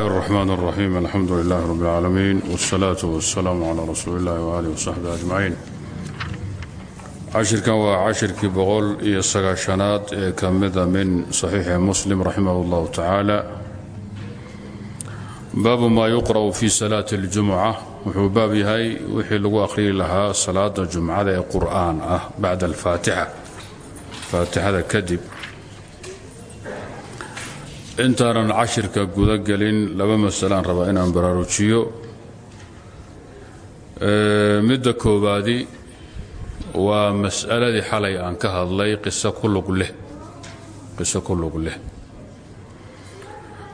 الرحمن الرحيم الحمد لله رب العالمين والصلاة والسلام على رسول الله وآله وصحبه أجمعين cashirkan waa cashirkii boqol iyo sagaashanaad ee ka mida min saxiixi muslim raximah اllahu tacaala baabu maa yuqra'u fi salaati اljumuca wuxuu baab yahay wixii lagu akhriyi lahaa salaada jumcada ee qur'aan ah bacda alfaatixa faatixada kadib intaanan cashirka guda gelin laba masalaan rabaa inaan baraarujiyo. Midda koowaadi waa mas'aladii xalay aan ka hadlay qiso ku lug leh. Qiso ku lug leh.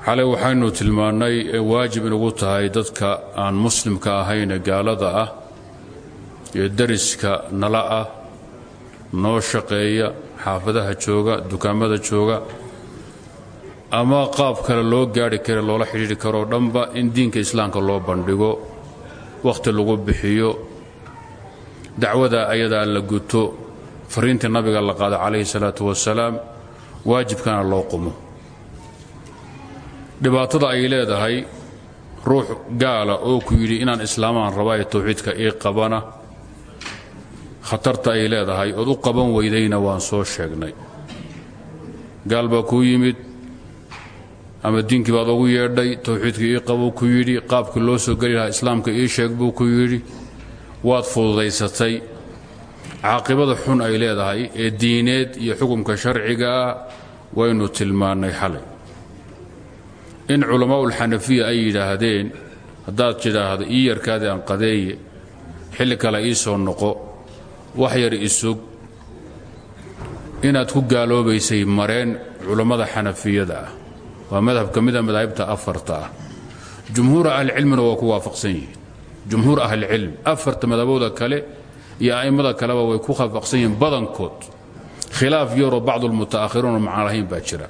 Xalay waxaynu tilmaannay ee waajib inugu tahay dadka aan muslimka ahayn ee gaalada ah iyo dariska nala ah noo shaqeeya xaafadaha jooga dukaamada jooga ama qaab kale loo gaari kare loola xidhiidhi karoo dhanba in diinka islaamka loo bandhigo wakhti lagu bixiyo dacwada ayadaa la guto fariintii nabiga la qaada calayhi salaatu wasalaam waajibkana loo qumo. Dhibaatada ay leedahay ruux gaala oo ku yidhi inaan islaamaan rabaa ee tawxiidka ii qabana khatarta ay leedahay ood u qaban weydayna waan soo sheegnay. Gaal baa yimid ama diinkii baad ugu yeedhay tawxiidkii ii qabuu ku yidhi qaabkii loo soo geli lahaa islaamka ii sheeg buu ku yidhi waad fududaysatay. Caaqibada xun ay leedahay ee diineed iyo xukumka sharciga ah waynu tilmaannay xalay. In culammaa'ulxanafiya ay yidhaahdeen haddaad tidhaahdo ii yarkaadi aan qadeeye xilli kale ii soo noqo wax yar isug inaad ku gaaloobaysay mareen culammada xanafiyada ah waa madhab ka mida madaahibta afarta ah. Jumhuura ahlicilmina waa ku waafaqsan yihiin. Jumhuur ahlicilm afarta madhabooda kale iyo a'immada kaleba way ku waafaqsan yihiin badankood. Khilaaf yaroo bacdulmuta'akhiruuna macaan lahayn baa jira.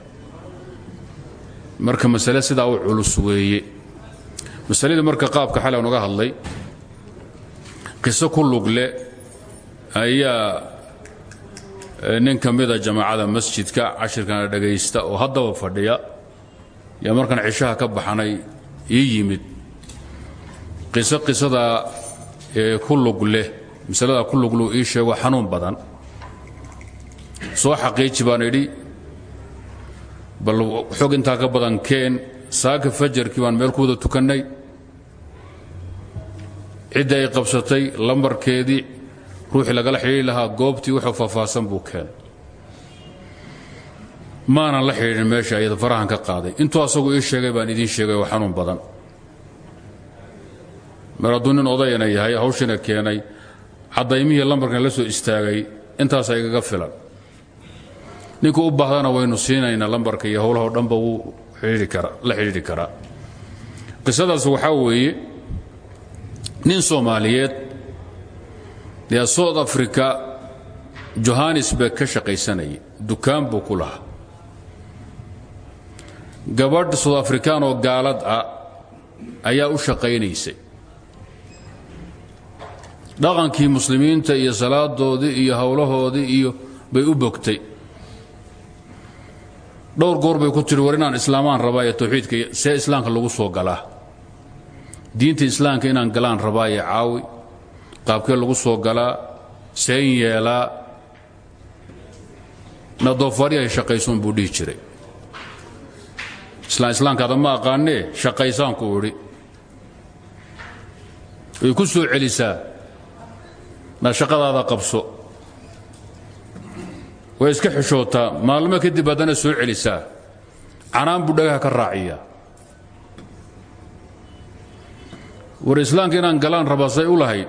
Marka masale sidaa u culus weeye. Masaladii marka qaabka xale aan uga hadlay qiso ku lugle ayaa nin ka mida jamaacada masjidka cashirkana dhagaysta oo haddaba fadhiya yaa markaan cishaha ka baxanay ii yimid. Qiso qisadaa ee ku lug leh masaladaa ku ii sheego xanuun badan. Soo xaqiiji baan idhi bal xog intaa ka badan keen saaka fajarkii baan meel ku wada tukannay. Ciddii ay qabsatay lambarkeedii ruuxii lagala xidhiiri lahaa goobtii wuxuu faahfaahsan buu keenay maanan la xidhiidhin meesha ayada farahan ka qaaday. Intuu asagu ii sheegay baan idiin sheegay oo xanuun badan. Mar hadduu nin odayana yahay hawshina keenay cadaymihii lambarkan la soo istaagay intaasa igaga filan. Ninkuu u baahdana waynu siinaynaa lambarka iyo howlahao dhanba wuu la xidhiidhi karaa qisadaas waxaa weeye nin soomaaliyeed yaa south africa johannesburg ka shaqaysanayay. Dukaan buu ku lahaa gabadh south afrikaan oo gaalad ah ayaa u shaqaynaysay. Dhaqankii muslimiinta iyo salaadoodii iyo howlahoodii iyo bay u bogtay. Dhowr goor bay ku tiri war inaan islaamaan rabaa ee tawxiidka see islaamka lagu soo galaa diinta islaamka inaan galaan rabaa ee caawi. Qaabkee lagu soo galaa seen yeelaa. Nadoofaaryahay shaqaysoon buu dhihi jiray islaan islaamkaada ma aqaanee shaqaysaanku idhi way ku soo celisaa. Na shaqadaada qabso. Way iska xishootaa maalmo kadib haddana soo celisaa. Canaan buu dhagaha ka raaciyaa. War islaamka inaan galaan rabaa say u lahayd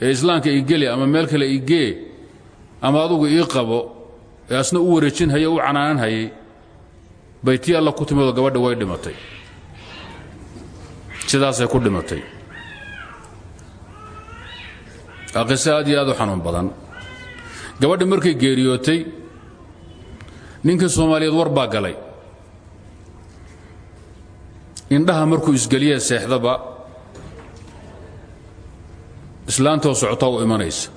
ee islaamka ii geli ama meel kale ii gee ama adugu ii qabo ee asna u wareejin haya u canaanan hayay bay tii alla ku timidoo gabadha way dhimatay. Sidaasay ku dhimatay. Waa qiso aad iyo aad u xanuun badan. Gabadhi markay geeriyootay ninkii soomaaliyeed war baa galay. Indhaha markuu isgeliyee seexdaba islaantoo socotaa u imanaysa.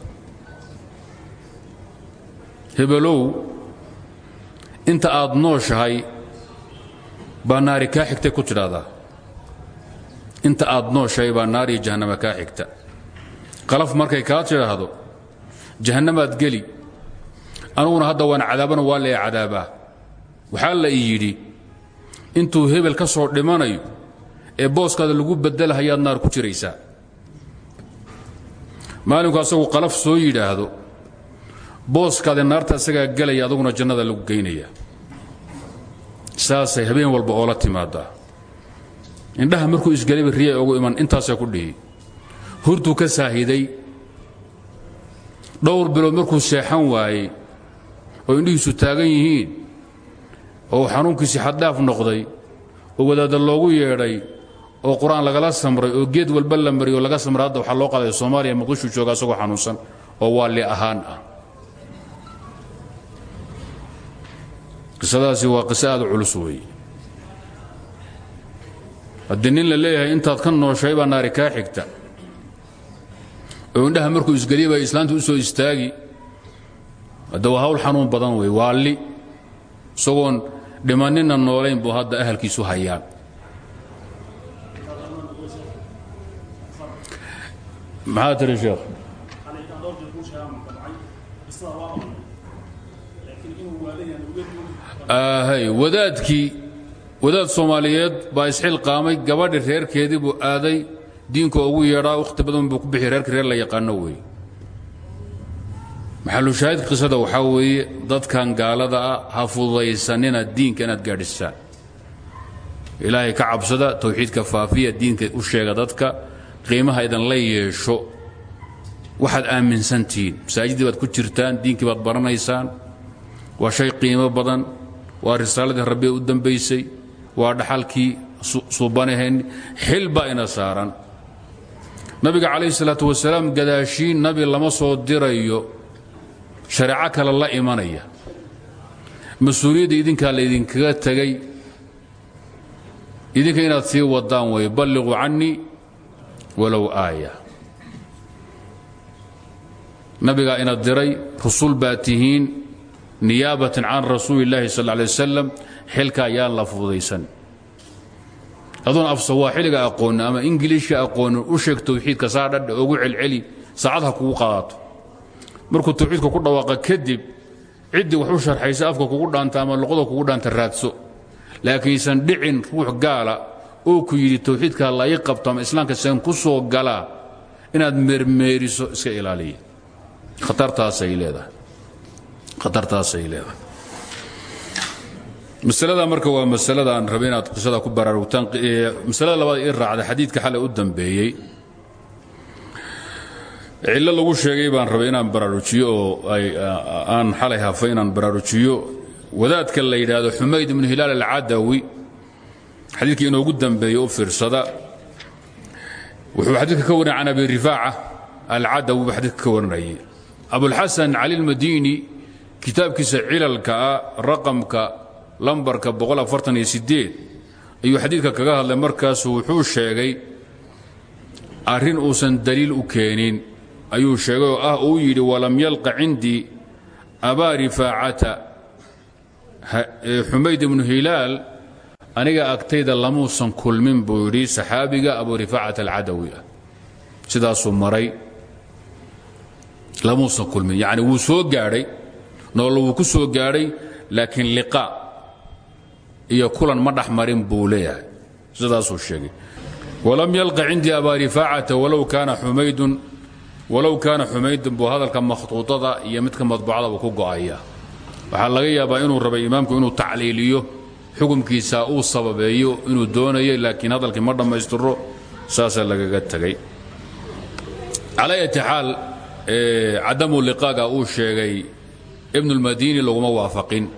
Hebelow inta aad nooshahay baa naari kaa xigtay ku tidhaahdaa inta aad nooshahay baa naar iyo jahannama kaa xigta. Qalaf markay kaa tidhaahdo jahannamaad geli. Anuguna hadda waan cadaabana waa lee cadaabaa. Waxaa la ii yidhi intuu hebel ka soo dhimanayo ee booskaada lagu bedelahayaad naar ku jiraysaa. Maalinku asagu qalaf soo yidhaahdo booskaada naarta isagaa gelaya aduguna jannada lagu geynaya saasay habeen walba oola timaadaa indhaha markuu isgelayba riya ugu iman intaasay ku dhihi. Hurtuu ka saahiday. Dhowr bilood markuu seexan waayey oo indhihiisu taagan yihiin oo xanuunkiisii xaddhaaf noqday oo wadaadda loogu yeedhay oo qur'aan lagala samray oo geed walba la mariy oo laga samray hadda waxaa loo qaaday soomaaliya muqdishu jooga asagoo xanuunsan oo waalli ahaan ah qisadaasi waa qiso aad u culus weeye haddii la leeyahay intaad ka nooshay baa naari kaa xigta. Oo indhaha markuu isgeliya baa islaanta u soo istaagi. Hadda waa hawl xanuun badan wey waalli isagoon dhimanina noolayn hadda ahalkiisu hayaan maxaa wadaadkii wadaad soomaaliyeed baa isxilqaamay gabadhi reerkeedii buu aaday diinka ugu yeedhaa wakhti badan buu ku bixi reerka reer la yaqaano weeye maxalushaahidka qisada waxaa weeye dadkan gaalada ah ha fududaysanina diinka inaad gaadhisaan ilaahay ka cabsada tawxiidka faafiya diinka u sheega dadka qiimaha idinla yeesho. Waxaad aaminsantihiin masaajiddii baad ku jirtaan diinkii baad baranaysaan. Waa shay qiimo badan waa risaaladii rabbi u dambaysay waa dhaxalkii suubanaheenni xil baa ina saaran. Nabiga calayhi salaatu wasalaam gadaashiin nabi lama soo dirayo. Shareeco kale la imanaya. Mas'uuliyadda idinkaa laydinkaga tegay. Idinka inaad sii wadaan way balliquu cannii walow aaya. Nabigaa ina diray rusul baa tihiin niyaabatan can rasuuli illaahi sal alay wasalam xilka ayaan la fududaysan. Adoon af sawaaxiliga aqoonin ama ingiliishka aqoonin u sheeg tawxiidka saa dhadha ugu celceli saacad ha kugu qaadato. Markuu tawxiidka ku dhawaaqa kadib ciddii wax u sharxaysa afka kugu dhaanta ama luqada kugu dhaanta raadso. Laakiinsan dhicin ruux gaala oo ku yidhi tawxiidka la ii qabto ama islaamka seen ku soo galaa inaad meermeeriso iska ilaaliya. Khatartaasay leedahay khatartaasay leedahay. Masalada marka waa masalada aan rabay inaad qisada ku baraarugtaan masalada labaad ii raacda xadiidka xalay u dambeeyey. Cillo lagu sheegay baan rabay inaan baraarujiyo oo aan xalay hafay inaan baraarujiyo. Wadaadka la yidhaahdo xumayd ibnu hilaal alcadawi xadiidkii inoogu dambeeye u wuxuu xadiidka ka warinay can abi rifaaca alcadawi buu xadiidka ka warinayay. Abulxasan cali lmadiini kitaabkiisa cilalka ah raqamka lambarka ayuu xadiidka kaga hadlay. Markaasu wuxuu sheegay arrin uusan daliil u keenin ayuu sheegay oo ah uu yidhi walam yalqa cindii abaa rifaacata xumayd ibnu hilaal aniga agtayda lamuusan kulmin buu yidhi saxaabiga abu rifaacat alcadawi ah. Sidaasuu maray lamuusan kulmin yacni wuu soo gaadhay noolo wuu ku soo gaadhay laakiin liqaa iyo kulan ma dhex marin buu leeyahay. Sidaasuu sheegay. Walam yalqa cindii abaa rifaacata walow kaana xumaydun walow kaana xumaydun buu hadalka makhtuuطada iyo midka madbucadaba ku go'aya waxaa laga yaabaa inuu rabay imaamku inuu tacliiliyo xukumkiisa uu sababeeyo inuu doonayo laakiin hadalkii ma dhammaystiro saasaa lagaga tegay calaa yati xaal cadamu liqaaga uu sheegay ibnu اlmadini laguma waafaqin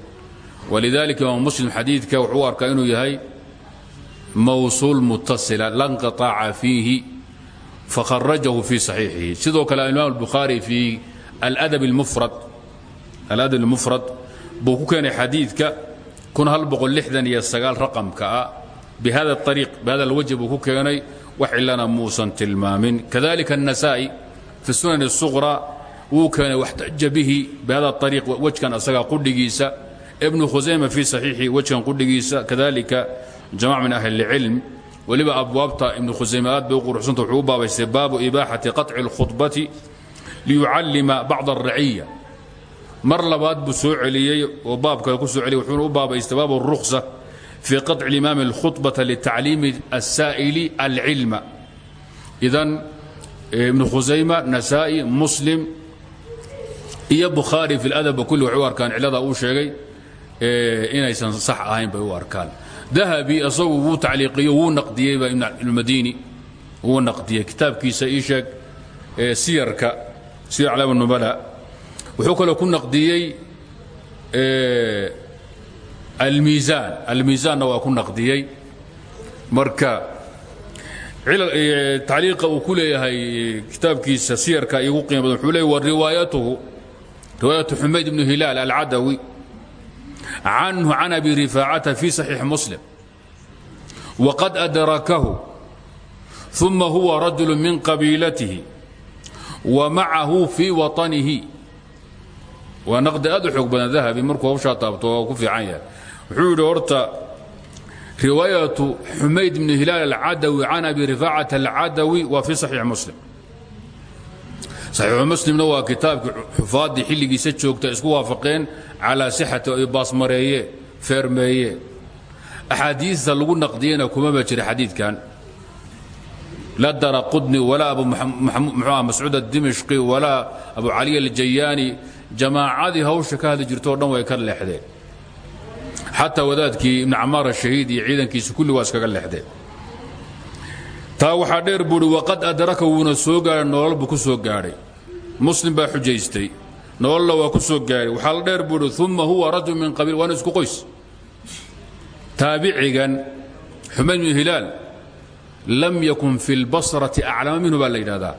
walidalika imaam muslim xadiidka wuxuu u arkaa inuu yahay mawsuul mutasila la nqaطaca fiihi fakharajahu fii saxiixihi sidoo kale alimaam albukhaari fii aladab اlmufrad buu ku keenay xadiidka raqamka ah bihada ariiq bihada alwajh buu ku keenay wax cilana muusan tilmaamin kadalika النasaa'i fi sunan الsuqra wuu keenay waxtaja bihi bihada ariiq wejkan asaga qudhigiisa ibnu khusayma fii saxiixi wejkan qudhigiisa kadalika jamac min ahli اlcilm weliba abwaabta ibnu khusayme aad bay u quruxsanta wuxuu u baabaystay baabu ibaaxati qaطci اlkhudbati liyucallima bacd الraciya mar labaad buu soo celiyey oo baab kale ku soo celiyey wuxuuna u baabaystay baabu الruksa fii qaطci اlimaami اlkhudbata litacliimi الsaa'ili alcilma idan ibnu khusayma nasaa'i muslim iyo bukhaari fi ladabba kulli waxay u arkaan cillada uu sheegay inaysan sax ahayn bay u arkaan. Dahabi asagu wuu tacliiqiyo wuu naqdiyeyba ibnulmadini wuu naqdiyey. Kitaabkiisa ii sheeg siyarka siyar aclaam nubala wuxuu kaloo ku naqdiyey almiisaan almiisaanna waa ku naqdiyey. Marka tacliiqa uu ku leeyahay kitaabkiisa siyarka igu qiima badan wuxuu leeyay wa riwaayatuhu riwaayatu xumayd ibnu hilaal alcadawi canhu can abi rifaacata fi saxiix muslim waqad adrakahu uma huwa rajulu min qabiilatihi wa macahu fii waطanihi waa naqdi aad u xoog badan dahabi markuu hawshaa taabto waa ku fiican yahay. Wuxuu yidhi horta riwaayatu xumayd bn hilaal alcadawi can abi rifaacata alcadawi waa fi saxiix muslim saxiixu muslimna waa kitaabkii xufaaddii xilligiisa joogta isku waafaqeen calaa sixati ay baasmareeyeen feermeeyeen axaadiista lagu naqdiyena kumaba jira xadiidkan. La dara qudni walaa abu muxuuah mascuud adimishqi walaa abu caliy aljayaani jamaacadii hawsha ka hadli jirto o dhan way ka leexdeen. Xataa wadaadkii ibn camaar ashahiid iyo ciidankiisa kulli waa iskaga leexdeen. Taa waxaa dheer buuhi waqad adraka wuuna soo gaadhay nolol buu ku soo gaadhay muslim baa xujaystay. Nololna waa ku soo gaadhay waxaa la dheer buuhi uma huwa rajul min qabiil waana isku qoys. Taabicigan xumayd bnu hilaal lam yakun fi اlbasrati aclama minhu baa la yidhahdaa.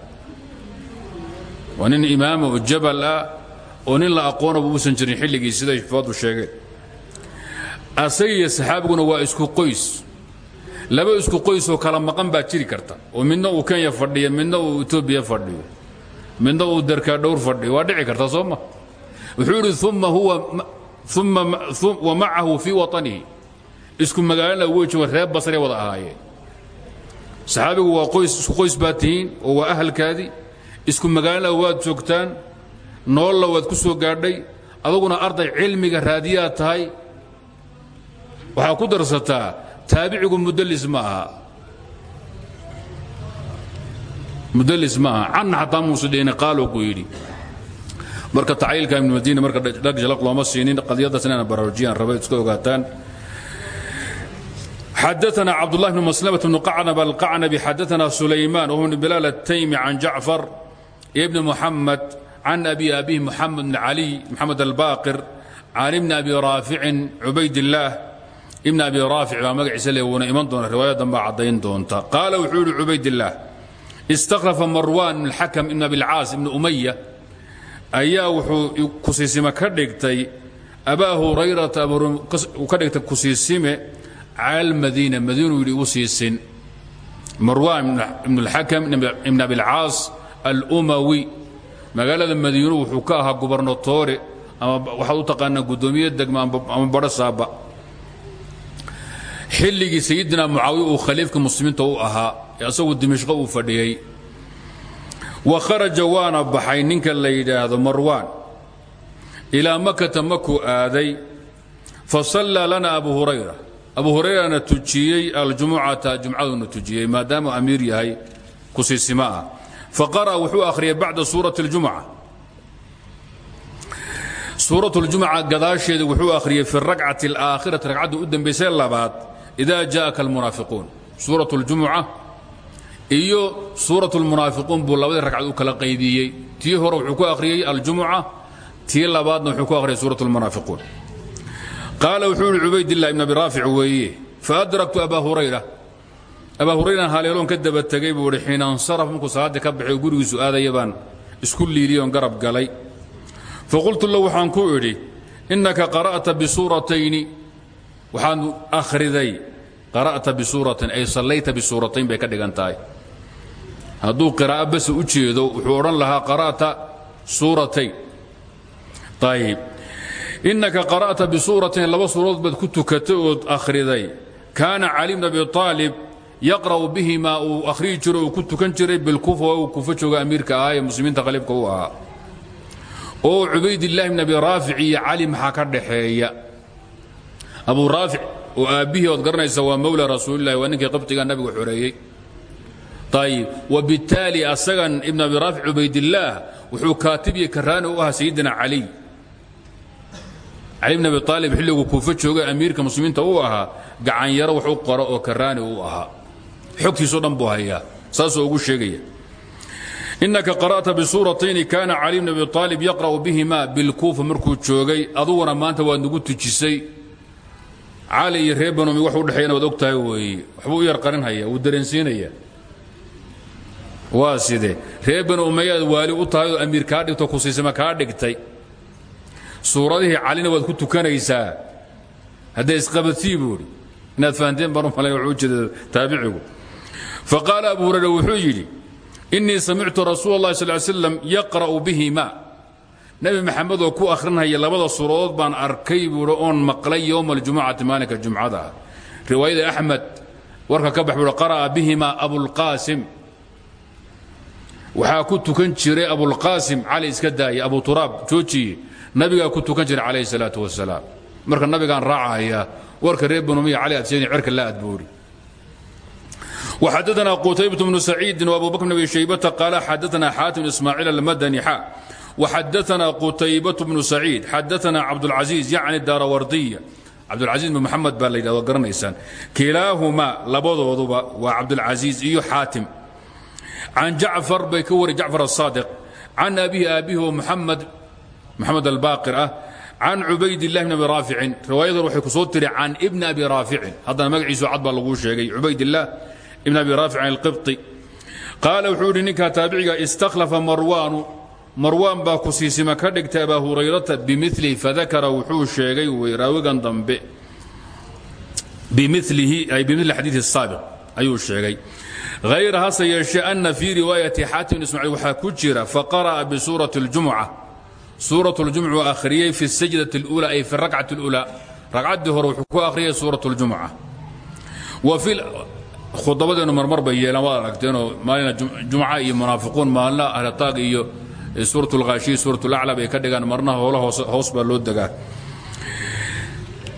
Waa nin imaama oo jabal ah oo nin la aqoonaba uusan jirin xilligii siday xufaaddu sheegeen asagiiyo saxaabiguna waa isku qoys. Laba isku qoysoo kala maqan baa jiri karta. Oo midna uu kenya fadhiyo midna uu etoobiya fadhiyo midna uu darkaa dhowr fadhiyo waa dhici karta soo ma? Wuxuu yidhi uma huwa wa macahu fii waطanihi isku magaalana wey jooga reer basree wada ahaayeen. Saxaabigu waa qoys isku qoys baa tihiin oo waa ahalkaadii isku magaalana waad joogtaan noolla waad ku soo gaadhay adaguna arday cilmiga raadiyaad tahay. Waxaa ku darsataa taabicigu mudlis ma aha mudlis ma aha canna xataa muusa dhihina qaaluu ku yidhi marka tacliilka ibnu madiina marka dhagjalaq looma siinin qadiyaddaas inaan baraarujiyaan raba iska ogaataan xadaثna cabdالlah بn mslmة بn qacnb alqacnabi xadaثna sulayman whu bn bilaal الtaymi can jacfar ibn muxamed can abi abihi muxamed bn cali moxamed albaqir can ibni abi raaficin cubaydillaah ibn abi raafic baa magaciisa le wuuna iman doona riwaayadan baa caddayn doonta qaala wuxuu yihi cubaydillaah istakhlafa marwan ibn اlxakam ibn abilcaas ibn umaya ayaa wuxuu kusiisime ka dhigtay abaa hurayrata ka dhigtay kusiisime cala almadiina madiinuu yidhi u siisin marwan ibn اlxakam ibn abilcaas alumawi magaalada madiinu wuxuu ka ahaa gubernatoore ama waxaad u taqaanaa guddoomiye degma ama badho saaba xilligii sayidina mucaawiya uu khaliifka muslimiinta u ahaa ee asagu dimishqo uu fadhiyey wa kharaja waana baxay ninka la yidhaahdo marwaan ilaa makata makuu aaday fa sallaa lana abu hurayra abu hurayrana tujiyey aljumucata jumcaduuna tujiyey maadaamuu amiir yahay kusiisimo ah faqara'a wuxuu akhriyay bacda suurati اljumca suurat اljumca gadaasheeda wuxuu akhriyey fi اrakcati اlaakhirati ragcadda u dambaysay labaad ida jaءaka almunaafiquun suurat اljumca iyo suurat اlmunaafiquun buu labadii ragcad u kala qaybiyey tii hore wuxuu ku akhriyey aljumca tii labaadna wuxuu ku akhriyay suurat اlmunaafiquun qaala wuxuu yihi cubaydillah ibn abi raafic weeye faadraktu aba hurayra. Abaa hurayran haleeloon ka daba tegay buu ihi xiina insaraf markuu salaaddii ka baxay oo gurigiisu aadaya baan isku liiliyoon garab galay. Faqultu lahu waxaan ku idhi innaka qara'ta bisuuratayni waxaad akhriday qara'ta bisuuratain ay sallayta bisuuratayn bay ka dhigan tahay hadduu qiraa'o base u jeedo wuxuu odhan lahaa qara'ta suuratayn ayib innaka qara'ta bisuuratain laba suuradood baad ku tukatay ood akhriday. Kaana cali bn abi aalib yaqra'u bihimaa uu akhriyi jiro uu ku tukan jiray bilkuufa waa uu kuufo jooga amiirka ahaa ee muslimiinta khaliifka u ahaa. Oo cubaydillahi bn abi raafic iyo cali maxaa ka dhaxeeya? Abu raafic oo aabbihii ood garanaysa waa mawla rasuulillahi waa ninkii qabtiga nabigu xoreeyey ayib wabittaali asagan ibn abi raafic cubaydillaah wuxuu kaatib iyo karaani u ahaa sayidina caliy cali bn abi aalib xilliguu kuufo jooga amiirka muslimiinta uu ahaa gacanyaro wax u qoro oo karaani u ahaa. Xogtiisoo dhan buu hayaa saasoo ugu sheegaya. Inaka qara'ta bisuuratayni kaana cali bn abi aalib yaqra'u bihima bilkuufa markuu joogay aduguna maanta waad nagu tujisay. Cali iyo reer banumi wax u dhexeeyana waad og tahay weeye. Waxbuu u yar qarinhaya wuu dareensiinaya waa side reer banu umayaad waali u tahay oo amiir kaa dhigto kusiisama kaa dhigtay? Suuradihii calina waad ku tukanaysaa. Haddee isqabatii buuhi inaad fahanteen baan u malay wuxuu ujeeda abu hurayra wuxuu yidhi innii samictu rasuula اllahi sal ly yaqra'u bihima nebi maxamed oo ku akhrinhaya labada suuradood baan arkay buuhi oon maqlay yowma aljumucati maalinka jumcada ah riwaayada warka ka bax buuhi qara'a bihima abulqaasim waxaa ku tukan jiray abulqaasim cali iska daaya abu turaab joojiye nabigaa ku tukan jiray calayhi salaatu wasalaam marka nabigaan raacaya warka reer banumiya cali aad sheegin cerka la aad buuri وحدثنا قتيبة بن سعيد وأبو بكر بن أبي شيبة قال حدثنا حاتم إسماعيل المدني can jacfar bay ka wari jacfar asaadiq can abihi aabbihi oo muxamed moxamed albaaqir ah can cubaydillahi bn abi raaficin riwaayadan waxay ku soo tiri can ibni abi raaficin haddana magaciisu cad baa laguu sheegay cubaydillaah ibn abi raaficin alqibطi qaala wuxuu yidhi ninkaa taabiciga istakhlafa marwaanu marwaan baa ku siisima ka dhigtay abaa hurayrata bimili fadakara wuxuu sheegay wey raawigan dambe bimilihi ay bimili xadiidi saabiq ayuu sheegay كدغتا ابا هريره بمثله فذكر وحو شيغي ويراوغان دنبه بمثله اي بمثل الحديث السابق ايو شيغي غير هذا يشاء ان في روايه حاتم اسماعيل وحا كجرا فقرأ بسوره الجمعه سورة الجمعة أخرية في السجدة الأولى أي في الركعة الأولى ركعة هر وحكو أخرية سورة الجمعة وفي خطبة مرمر بيانا واركتينو مالنا جمعة إيه منافقون مالنا أهل الطاق إيه سورة الغاشية سورة الأعلى بيكدقان مرنا هولا هوس بالود دقان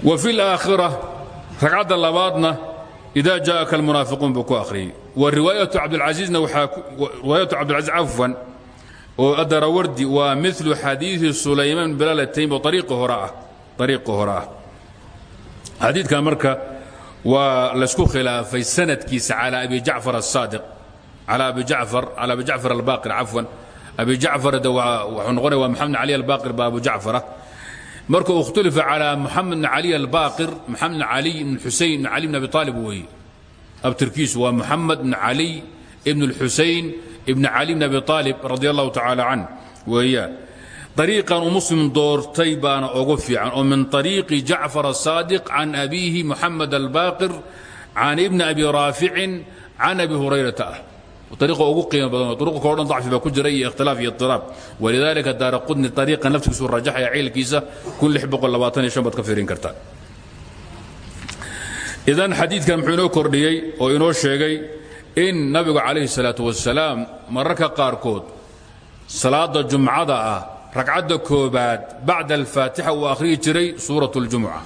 وفي الآخرة ركعة wriwaayatu cabdilcaiizna riwaayatu cabdilcaiiz cafwan oo adarawardi waa milu xadiii sulaymaan bilalatayn oo ariiqi hore ah ariiqi hore ah. Xadiidkan marka waa laysku khilaafay sanadkiisa calaa abi jacfar asaadiq calaa abi jacfar calaa abi jacfar albaqir cafwan abi jacfarda wuxuu noqonaya waa maxamed cali albaqir ba abu jacfara ah. marka ikhtulifa calaa muxamed bn cali albaqir maxamed bn cali bn xusein bn cali bn abi aalib weeye abtirkiisu waa muxamed bn cali ibn اlxusain ibn cali bn abi aalib radi allahu tacaala can weeyaan ariiqan uu muslim doortay baana ugu fiican oo min ariiqi jacfar asaadiq can abiihi muxamed albaqir can ibni abi raaficin can abi hurayrata. Ah ariiqa ugu qiimo badan uruq kao dhan dacfi baa ku jira iyo ikhtilaaf iyo iطiraab walidaalika daara qudni ariiqan laftigiisu rajaxaya ciilkiisa baad ka fiirin karta اذا حديث كان محينو كرديي او انو شيغي in nabigu calayhi salaatu wasalaam mararka qaarkood salaada jumcada ah ragcadda koobaad bacda alfaatixa uu akhriyi jiray suurat اljumca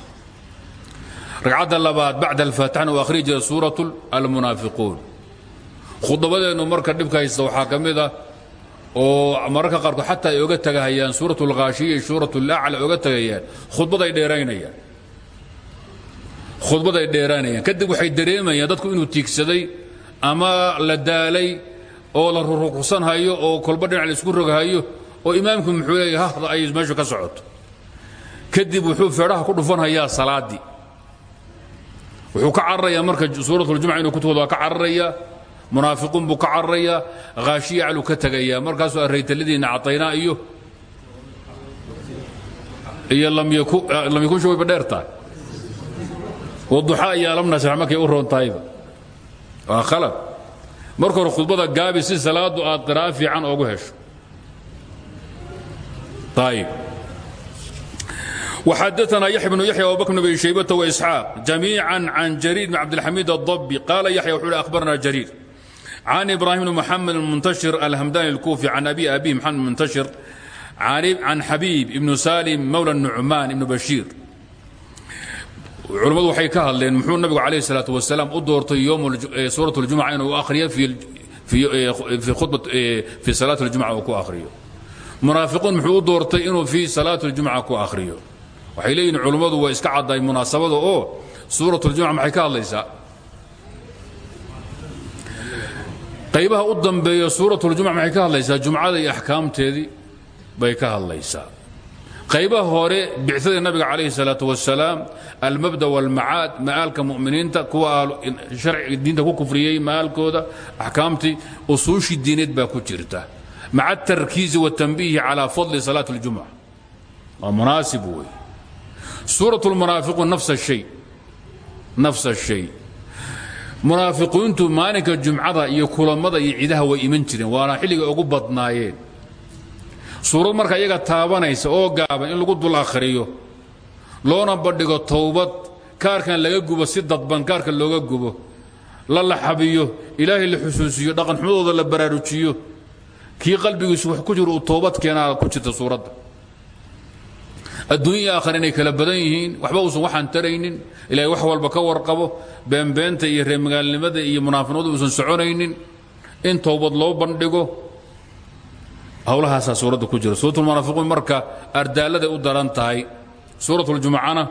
ragcadda labaad bacda alfaatixana uu akhriyi jiray suurat almunaafiquun khudbadeennu marka dhibka haysta waxaa ka mid ah oo mararka qaarkood xataa ay oga tagahayaan suurat اlghaashiya iyo suurat اlacla oga tagayaan khudbaday dheeraynayaan khudbaday dheeraanayaan kadib waxay dareemayaan dadku inuu tiigsaday ama la daalay oo la ruruqsanhayo oo kolba dhinac la isku roghayo oo imaamku muxuu leeyahay hahda ay meeshu ka socoto kadib wuxuu feedhaha ku dhufanhayaa salaaddii wuxuu ka cararayaa marka suuratuljumca inuu kutukado waa ka cararayaa munaafiquun buu ka cararayaa haashiya caluu ka tegayaa markaasuu arraytaladiina cataynaa iyo iyo lam yakun shawayba dheer tahay waduxaa iyo alam nasrax markay u roon tahayba waa khalad marka hore khudbada gaabi si salaadu aad qiraa'o fiican oogu hesho ayib وxadثna يحيى بن يحيى وبكر بن أبي شيبة وإسحاق جميعا عن جرير بن عبد الحميد الضبي قال يحيى وxuu أخبرنا جرير عن إبراهيم بن محمد المنتشر الهمداني الكوفي عن أبي أبي محمد المنتشر عن حبيب بن سالم مولى النعمان بن بشير culimmadu waxay ka hadleen muxuu nabigu calayh الsalaaة wasalaam u doortay yom suuraة اljumca inuu akhriyo fii salaat اljumca uu ku akhriyo munaafiquun muxuu u doortay inuu fii salaat اljumca ku akhriyo waxay leeyihin culummadu waa iska caddahay munaasabada oo suuraة اljumca maxay ka hadlaysaa qaybaha u dambeeya suuraة اljumca maxay ka hadlaysaa jumcada iyo axkaamteedii bay ka hadlaysaa qaybaha hore bicada nabiga calayhi الsalaaة wasalaam almabda wاlmacaad ma'aalka muminiinta kuwa diinta ku kufriyey ma'aalkooda axkaamtii usuushii diineed baa ku jirta maca atarkiizi watanbiihi calى fadli salaaة اljumca waa munaasib wey suuraة اlmunaafiquun nafs الshay munaafiqiintu maalinka jumcada iyo kulammada iyo ciidaha way iman jireen waana xilliga ugu badnaayeen suurad marka iyaga taabanaysa oo gaaban in lagu dul akhriyo loona bandhigo towbad kaarkan laga gubo si dadban kaarka looga gubo la laxabiyo ilaahay la xusuusiyo dhaqanxumadooda la baraarujiyo kii qalbigiisu wax ku jiro uu toobad keenaa ku jirta suuradda. Adduunya iyo kala badan yihiin waxba uusan waxaan taraynin ilaahay wax walba ka warqabo beenbeenta iyo reemagaalnimada iyo munaafinadu uusan soconaynin in towbad loo bandhigo hawlahaasaa suuradda ku jira. Suuratulmunaafiquun marka ardaaladay u daran tahay suuratuljumcana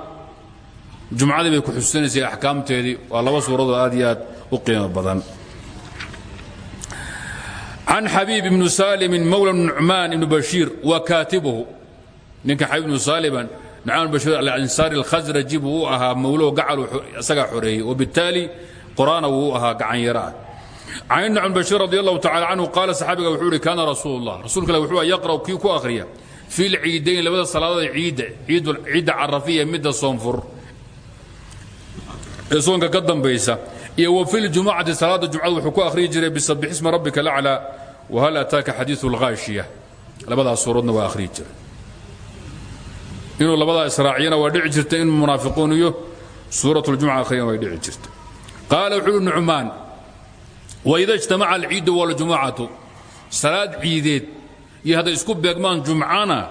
jumcadii bay ku xusuusinaysay axkaamteedii. Waa laba suuradoo aad iyo aad u qiimo badan. Can xabiib ibnu saalimin mawla nucmaan ibnu bashiir wa kaatibuhu. Ninka xabiib ibnu saaliman nucmaan ibnu bashiir alansaari alkhasraji buu u ahaa mawlow gacal isagaa xoreeyey wabittaali quraana wuu u ahaa gacan yaraah can ibn bashiir radi allahu tacala canhu qaala saxaabiga wuxuu ihi kaana rasuul اllah rasuulka ilah wuxuu yaqra'u kii ku akhriya fi lciidayn labada salaadood ciidda ciidda carafiya midda soonfur. Ee soonka ka dambaysa. Iyo wa fi ljumucati salaada jumcada wuxuu ku akhriyi jiray bisabbix isma rabbika laclaa wahal ataaka xadiiu lhaashiya labadaas suuradoodna waa akhriyi jiray. Inuu labadaa israaciyana waa dhici jirta in munaafiquun iyo suurat ljumca akhriyan way dhici jirta. Qaala wuxuu hi nucmaan wida ijtamaca alciidu waljumucatu salaad ciideed. Iyo hadday isku beegmaan jumcana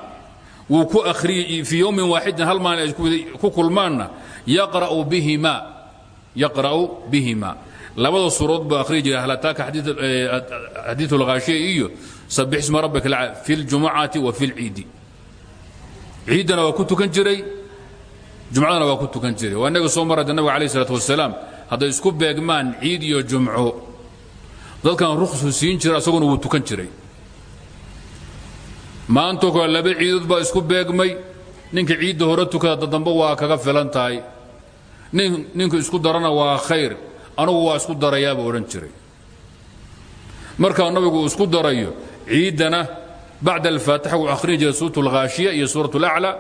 wuu ku akhriyey fii yowmin waaxidin hal maalin ay ku kulmaanna. Yaqra'u bihima. Labada suuradood buu akhriyi jiray hal ataaka xadiiu lghaashiya iyo sabix isma rabbika fi ljumucati wa fi lciidi ciiddana waa ku tukan jiray jumcadana waa ku tukan jiray. Waa inaga soo marada nabiga alayh isalaat wasalaam hadday isku beegmaan ciid iyo jumco dadkan rukhsu siin jira asaguna wuu tukan jiray. Maantoo kale laba ciidood baa isku beegmay. Ninka ciidda hore tukada dadamba waa kaga filan tahay. Ninku isku darana waa khayr. Anugu waa isku darayaabuu odhan jiray. Markaa nabigu isku darayo ciiddana bacda alfaatixa wuu akhrini jiray suurat alghaashiya iyo suurat alaclaa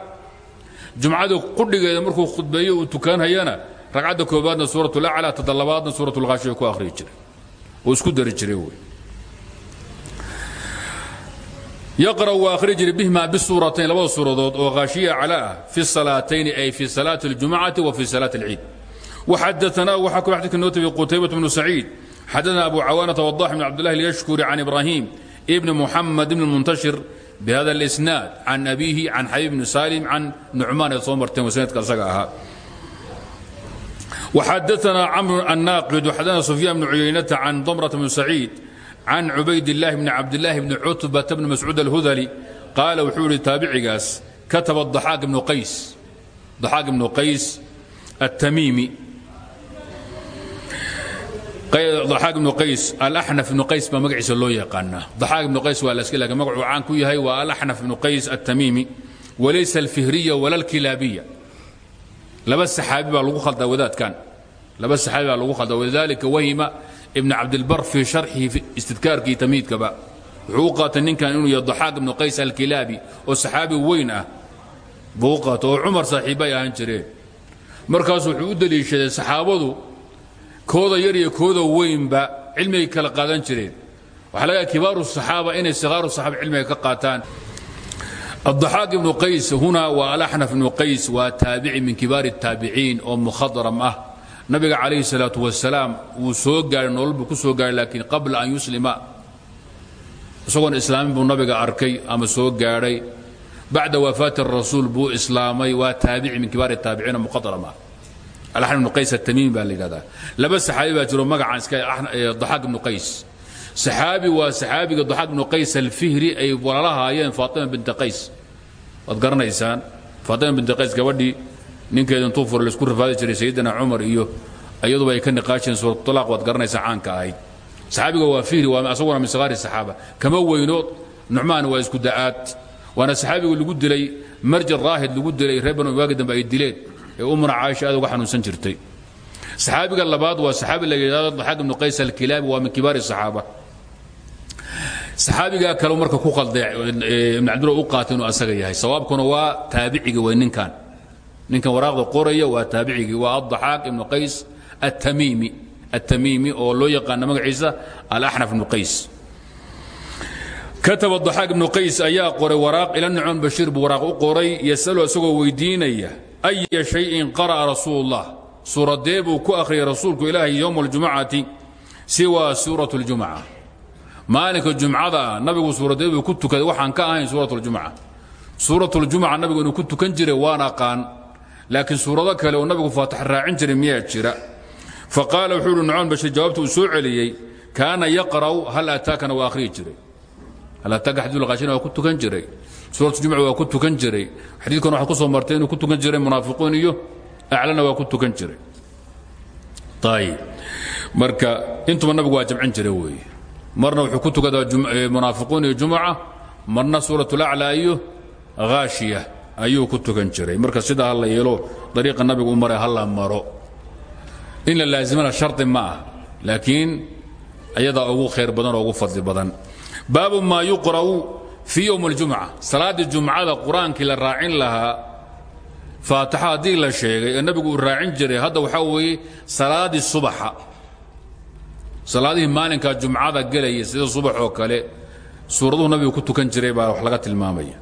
jumcada qudhigeeda markuu khudbeeyo uu tukanhayana ragcadda koobaadna suurat alaclaa toddobaadna suurat alghaashiya ku oo isku dari jiray wey yaqra' waa akhri jiray bihima bisuuratayn labada suuradood oo haashiya cala ah fi salaatayni ay fi salaati اljumcati wa fi salaati اlciid waxadaanaa waxaa kaloo xadidka noo tabiy qutaybat bnu saciid xadana abu cawaanata wadax bn cabdillahi اlyashkuri can ibrahim ibni muxamed ibn muntashir bihada اlisnaad can abiihi can xabiib bni salim can nucmaan ee soo marteen sanadka asaga ahaa وxadثna cمر الناqد وxadثna سفyان بن عuyaynة عن ضمرة بن سعيid عن عubayd اللahi بن cabdاللahi بن cتبة بن mascuud الhudلي qaala wuxuu ihi taabicigaas kataba ضaxاaq بن qays ضaxاaq بن qays التmimi ضaxاaq بن qays الأxنف بن qays baa magaciisa loo yaqaanaa ضaxاaq بن qays waa laska lakin magacuu caan ku yahay waa الأxنف بن qays التmimi walaysa الفihriya وala الكilaabiya laba saxaabi baa lagu khaldaa wadaadkan. Laba saxaabi baa lagu khaldaa walidalika wahima ibn cabdilbar fii sharxihi istidkaarkii tamiidkaba. Wuxuu u qaatay ninkan inuu yahay daxaaq ibnu qays alkilaabi oo saxaabi weyn ah. Buu u qaatay oo cumar saaxiibbay ahaan jireen. Markaasu wuxuu u deliishaday saxaabadu kooda yar iyo kooda weynba cilmigay kala qaadan jireen. Waxaa laga kibaaru saxaaba inay sikaaru saxaaba cilmiga ka qaataan الضحاك بن qays huna waa alaxnaf ibnu qays waa taabici min kibaar الtaabiciin oo mukhadram ah nabiga calayhi الsalaaة wasalaam wuu soo gaadhay nolol buu ku soo gaadhay laakiin qabla an yuslima isagoon islaamin buu nabiga arkay ama soo gaadhay bacda wafaati الrasuul buu islaamay waa taabici min kibaar الtaabiciin oo mukhadram ah alaxnaf ibnu qays atamiimi baa la yidhahdaa laba saxaabi baa jiro magacaan iska daxaak ibnu qays saxaabi waa saxaabiga daxaak ibnu qays alfihri ay walalahaayeen faatima binta qays. Waad garanaysaan faatima binta qays gabadhii ninkeeda intuu furo la isku jiray sayidina cumar iyo iyaduba ay ka niqaasheen suuratulaaq waad garanaysaa caanka ahayd. Saxaabiga waa fihri waa asaguna min sagaari saxaaba. Kama weyno nucmaan waa isku da'aad. Waana saxaabiga lagu dilay marji raahid lagu dilay reer banu waagi ay dileen ee umuna caaisha aad uga xanuunsan jirtay. Saxaabiga labaad waa saxaabi la yidhahdo daxaak ibnu qays alkilaabi waa min kibaari saxaaba saxaabigaa kale marka ku alde ibn cabdura u qaata inuu asaga yahay. Sawaabkuna waa taabicigi way ninkan ninkan waraaqda qoraya waa taabicigii. Waa addaxaaq ibnu qays atamiimi atamiimi oo loo yaqaana magaciisa alaxnaf ibnu qays. Kataba daxaaq ibnu qays ayaa qoray waraaq ila nucman bashiir buu waraaq u qoray. Yasalu isagoo weydiinaya aya shayin qara'a rasuulullah? Suuradee buu ku akhriyay rasuulku ilaahay yowma aljumacati siwa suurat اljumca maalinka jumcada nabigu suuradeed ku tukaday waxaan ka ahayn suuratljumca suuratljumca nabigu ku tukan jiray waan aqaan laakiin suurado kale oo nabigu faatax raacin jiray miyaa jira. Fa wuxuu uhi nucmaan bashiir soo celiyey kaana yaqra'u hal ataakana waa akhriyi jiray. Hal ataaka xadiidulqaashina waa ku tukan jiray. Suuratljumca waa ku tukan jiray. Xadiidkan waxaa ku soo martay inuu ku tukan jiray munaafiquun iyo aclana waa ku tukan jiray. Ayib marka intuba nabigu waa jamcin jiray weeye marna wuxuu ku tukadaa munaafiqiin iyo jumuca marna suuratu laclaa iyo haashiya ayuu ku tukan jiray. Marka sidaa ha la yeelo dariiqa nabigu u maray ha la maro. In la laazimana shardi ma ah laakiin ayadaa ugu khayr badan oo ugu fadli badan. Baabu maa yuqra'u fii yowm اljumca salaaddii jumcada qur'aankii la raacin lahaa faataxa haddii la sheegay ee nabigu uu raacin jiray hadda waxaa weeye salaaddii subaxa salaadihii maalinka jumcada gelaya sida subax oo kale suuraduhu nabigu ku tukan jiray baa wax laga tilmaamaya.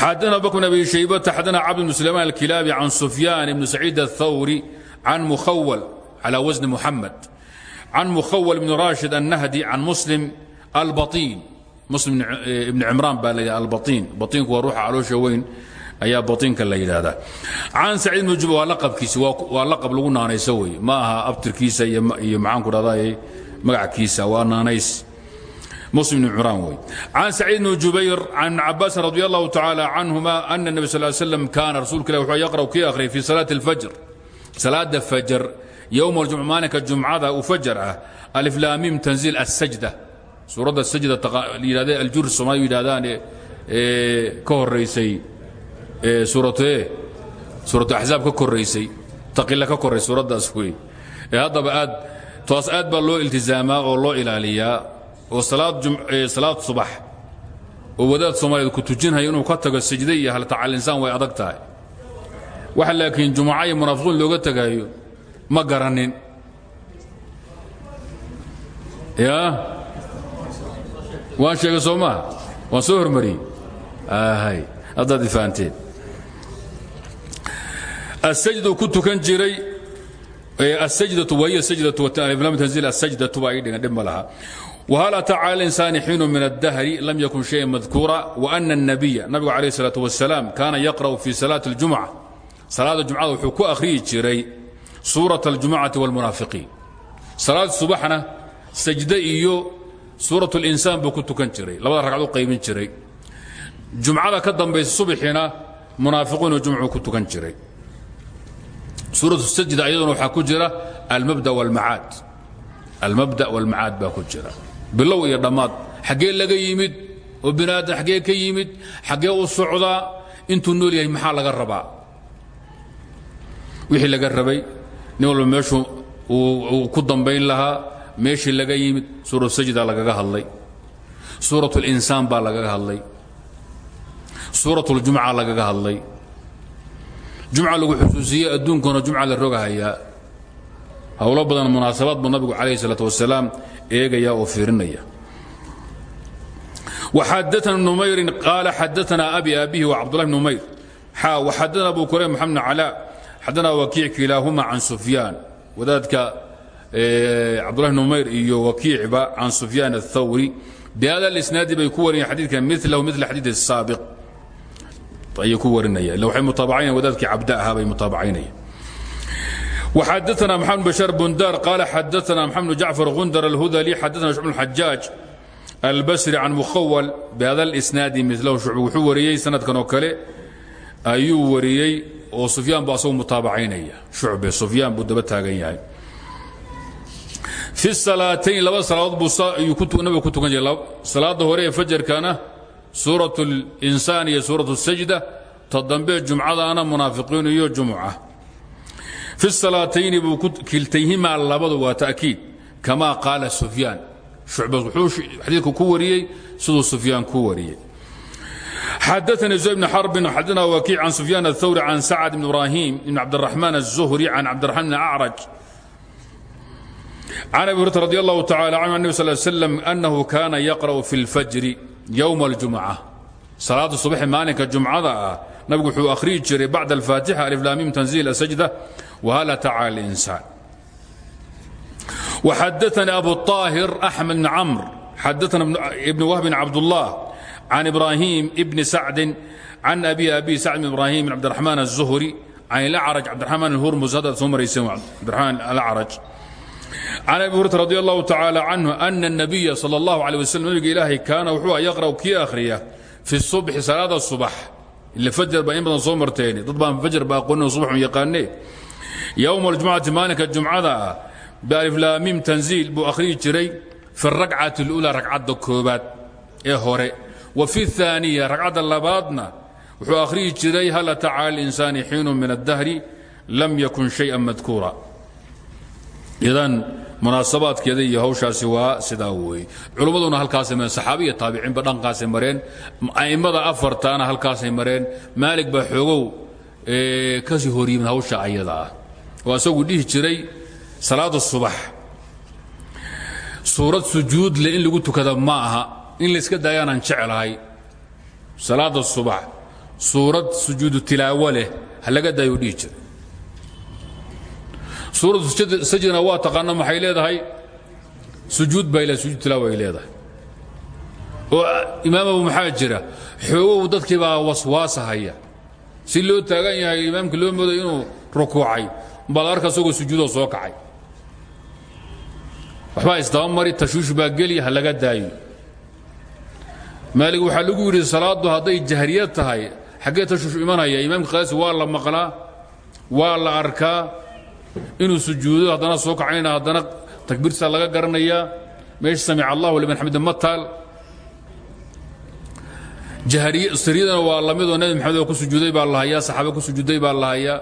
Xadana abubakr bn abi shaybata xadana cabd bn sulaymaan alkilaabi can sufyaan bni saciid aلthawri can mukhawal calى wasni muxamed can mukhawal bni raashid annahdi can muslim albatiin. Muslim ibni cimraan baa la yidhaha albatiin. Batiinku waa ruuxa caloosha ayaa baطinka la yidhaahdaa. Can saciid bn jub waa laqabkiisi waa laqab lagu naanayso wey ma aha abtirkiisa iyo maxaan ku dhahday magacakiisa waa naanays. Muslim bn cimraan wey can saciid bn jubayr can ibn cabaasin radi allahu tacaala canhuma ana nebi sal slam kaana rasuulka ilah wuxuu yaqra'u kii akhriyay fii salaati alfajr. Salaada fajr yowm aljumca maalinka jumcada u fajar ah aliflaamim tanziil asajda suuradda sajda la yidhahde aljur soomaalida yidhahdaane ka horaysay suuratu e, axsaab ka koraysay taqila ka koray suuraddaas wey. Ee haddaba aad toos aad baa loo iltizaamaa oo loo ilaaliyaa oo salaad subax oo wadaad soomaaliyeed ku tujinhayo inuu ka tago sajda iyo haltacalinsan way adag tahay. Waxa laakiin jumuca iyo munaafiqiin looga tagaayo ma garannin ya? Waan sheegay soo maaha waan soo hormariyey? Haddaad ifahanteen asajduu ku tukan jiray asajdatu wahiya sajdatu lam tanzil asajdatu baa ii dhigan dhib ma laha وهل أتى على الإنسان حين من الدهر لم يكن شيئا مذكورا وأن النبي النبي عليه الصلاة والسلام كان يقرأ في صلاة الجمعة صلاة الجمعة وحكو أخري جري سورة الجمعة والمنافقين صلاة الصبحنا سجدة إيو سورة الإنسان بكنت كان جري لو ركعوا قيمين جري جمعة كدن بيس الصبحنا منافقون وجمعة كنت كان جري سورة السجدة أيضا وحكو جرى المبدأ والمعاد المبدأ والمعاد باكو جرى bilow iyo dhammaad xaggee laga yimid oo binaadan xaggee ka yimid xaggee u socdaa intuu nool yahay maxaa laga rabaa wixii laga rabay nin walba meeshuu uu ku dambayn lahaa meeshii laga yimid suuratu sajda lagaga hadlay suuratu linsaan baa lagaga hadlay suuratu ljumca lagaga hadlay jumca lagu xusuusiyey adduunkana jumca la rogahayaa howlo badan munaasabaad buu nabigu calayhi salaatu wasalaam eegaya oo fiirinaya وxadثna بن نmayri qال xadثna أbي أbيه وcبدالله بن نmayr وxadثna أbu كريم محمد علاء xadثna وkiiع kilaahuma can سفyاan wadaadka cabdالله بن نmayr iyo wakiicba can سفyاan الثwrي بhada الإsناadi bay ku wariyeen xadiidka milahu mil xadiiث الsaaبق ayay ku warinayaan waxay mutaabacaynayaan wadaadkii cabda ahaa bay mutaabacaynayaan وxadثna محمد بشhار بندار قال xadثna محمد جعفر غندر الهdلي xadثna شعب الحجاج الbsri can mukhawal bihada اlisnaadi milahu shucbi wuxuu wariyey sanadkan oo kale ayuu wariyey oo sufyaan bu asagu mutaabacaynaya shucbe sufyaan buu daba taagan yahay fi salaatayn laba salaadood buu nabiga ku tukan jiray salaada hore ee fajarkana suuraة اlinsaan iyo suuraة الsajda ta dambe jumcadaana munaafiqiin iyo jumuca fi salaatayni buu kiltayhimaa labadu waa ta'kiid kama qaala sufyaan shucba wuxuu xadiidku ku wariyey siduu sufyaan ku wariyey xadaثnي زهير بن حرب xadثna وكيع عن سفyان الثوري عن سعد بن إبراهيم بن عبدالرحمن الزهري عن عبدالرحمن بن أعرج عن أبي هريرة رضي الله تعالى عنه النبي صلى الله عليه وسلم أنه كان يقرأ في الفجر يوم الجمعة صلاة الصبح maalinka جuمcada ah nabigu wuxuu akhriyi jiray bacd الفاaتحة ألف لاميم تنزيل السجدة وهل تعالى الإنسان وxadثnي أبو الطاهر أحمد بن عمرو xadثna بن وهب بن عبد الله عن إبراهيم بن سعد عن أبي أبي سعد بن إبراهيم بن عبد الرحمن الزهري عن الأعرج عبد الرحمن الهرمز هذا ثم ريسين عبد الرحمن الأعرج عن أبي هريرة رضي الله تعالى عنه أن النبي صلى الله عليه وسلم نبي إلهي كان وحuu يقرأ kii أkhriya في الصبح salaada الصبح ile fajr baa in badan soo marteeni dad baan fajr ba aqoonin oo subax yaqaanee yowma aljumcati maalinka jumcada ah bialiflaamim tanziil buu akhriyi jiray fi اrakcati اlأulى ragcadda koobaad ee hore wa fi الثaaniya ragcadda labaadna wuxuu akhriyi jiray hal ata cala الإnsaani xiinu min الdahri lam yakun شhayئa madkuura idan munaasabaadkeeda iyo hawshaasi waa sidaa weeye culummaduna halkaasay mareen saxaabi iyo taabiciinba dhankaasay mareen. A'immada afartaana halkaasay mareen. Maalig baa xoogow ka sii horyimin hawsha ayada ah. Oo asagu dhihi jiray salaada subax. Suurad sujuud le in lagu tukada ma aha in layska daayaanaan jeclahay. Salaada subax suurad sujuudu tilaawo leh ha laga daayo dhihi jiray suuratu sajdna waa taqaana maxay leedahay? Sujuud le sujuud tilaawa ay leedahay. Oo imaamabu maxaa jira xoogow dadkii baa waswaasahaya. Si loo taagan yahay imaamka loo mooday inuu rukuucay baad arka isagoo sujuudoo soo kacay. Waxbaa isdabamari tashwiish baa geli ha laga daayo. Maalig waxaa lagu yidhi salaaddu hadday jahriyad tahay xaggee tashwiish imanaya? Imaamka qadaasi waa la maqlaa? Waa la arkaa inuu sujuudo haddana soo kacayna haddana takbiirtaa laga garanayaa meesha samic allahu liman xamida ma taal siriyadana waa la midoo nebi maxamed oo ku sujuuday baa la hayaa saxaaba ku sujuuday baa la hayaa.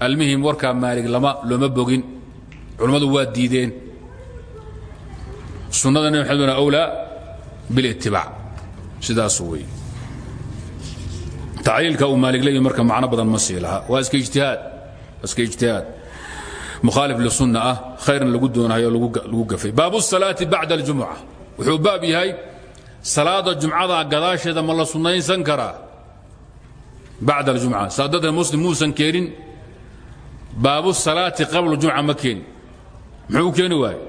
Almihim warkaa maalig lama looma bogin. Culummadu waa diideen. Sunnada nebi maxameduna awlaa bilitibaac sidaas wey tacliilka uu maalig leeyahy marka macno badan ma sii laha waa iska ijtihaad. Iska ijtihaad mukhaalif lisunna ah khayrna lagu doonayo lagu gafay. Baabu salaati bacda aljumuca wuxuu baab yahay salaada jumcada gadaasheeda ma la sunnaysan karaa bacda aljumca saadada muslim muusan keenin baabu salaati qabla jumca ma keenin. Muxuu keeni waaye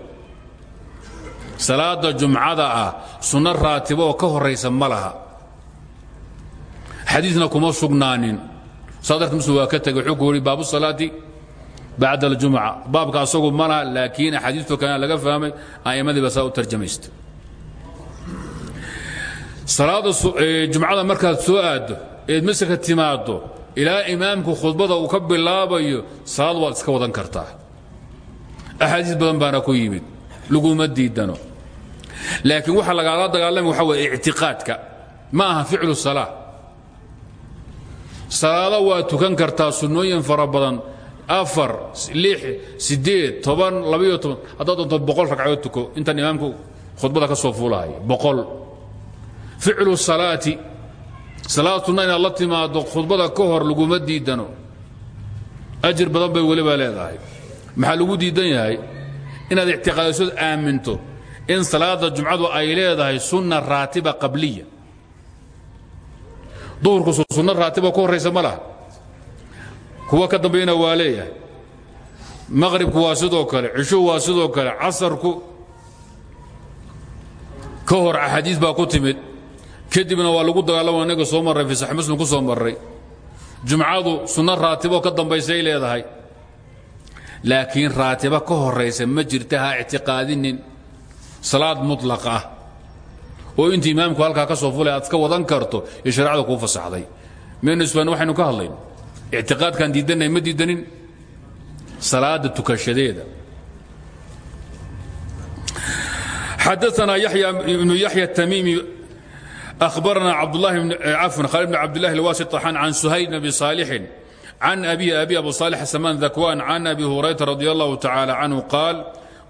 salaada jumcada ah sunno raatibo oo ka horaysa ma laha. Xadiidna kuma sugnaanin. Saa darteed muslim waa ka tegay wuxuu ku yidhi baabu salaati bacda aljumca. Baabka asagu ma laha laakiin axaadiisto kalena laga fahmay a'imadiiba saa u tarjamaysta salaada jumcada markaad soo aaddo eed masjidka timaaddo ilaa imaamku khudbada uu ka bilaabayo salaad waad iska wadan kartaa. Axaadiis badan baana ku yimid. Laguma diidano. Laakiin waxa lagaala dagaalamay waxa weye ictiqaadka. Ma aha ficlu salaa salaado waa tukan kartaa sunnooyin fara badan afar lix siddeed toban labayo toban. Haddaad doonto boqol ragcadood tuko intaan imaamku khudbada ka soo fuulahaya boqol. Ficlu salaati. Salaad sunna inaad la timaado khudbada ka hor laguma diidano. Ajir badan bay weliba leedahay. Maxaa lagu diidan yahay? Inaad ictiqaadisood aaminto in salaada jumcadu ay leedahay sunna raatiba qabliya. Duhurku sunno raatiba ku horraysa ma laha kuwa ka dambayna waa leeyahay. Maqribku waa sidoo kale cishuhu waa sidoo kale casarku ka hor axaadiis baa ku timid. Kadibna waa lagu dagaalama inaga soo marray fi saxi muslim ku soo marray. Jumcadu sunno raatibo ka dambaysay leedahay. Laakiin raatiba ka horaysa ma jirta ha ictiqaadinin. Salaad muطlaq ah. Oo inta imaamku halkaa ka soo fulay aad iska wadan karto iyo shareecada kuu fasaxday. Maynu isbaan waxaynu ka hadlayn ictiqaadkan diidanay ma diidanin salaada tukashadeeda xadaanaa yaya ibnu yaxya tamiimi ahbaranaa abdulahi afan khali bn cabdillahi alwaasi طaxaan can suhayl bn abi saalixin can abihi abi abu saalix samaan dakwan can abi hurayra radi allahu tacaala canhu qaal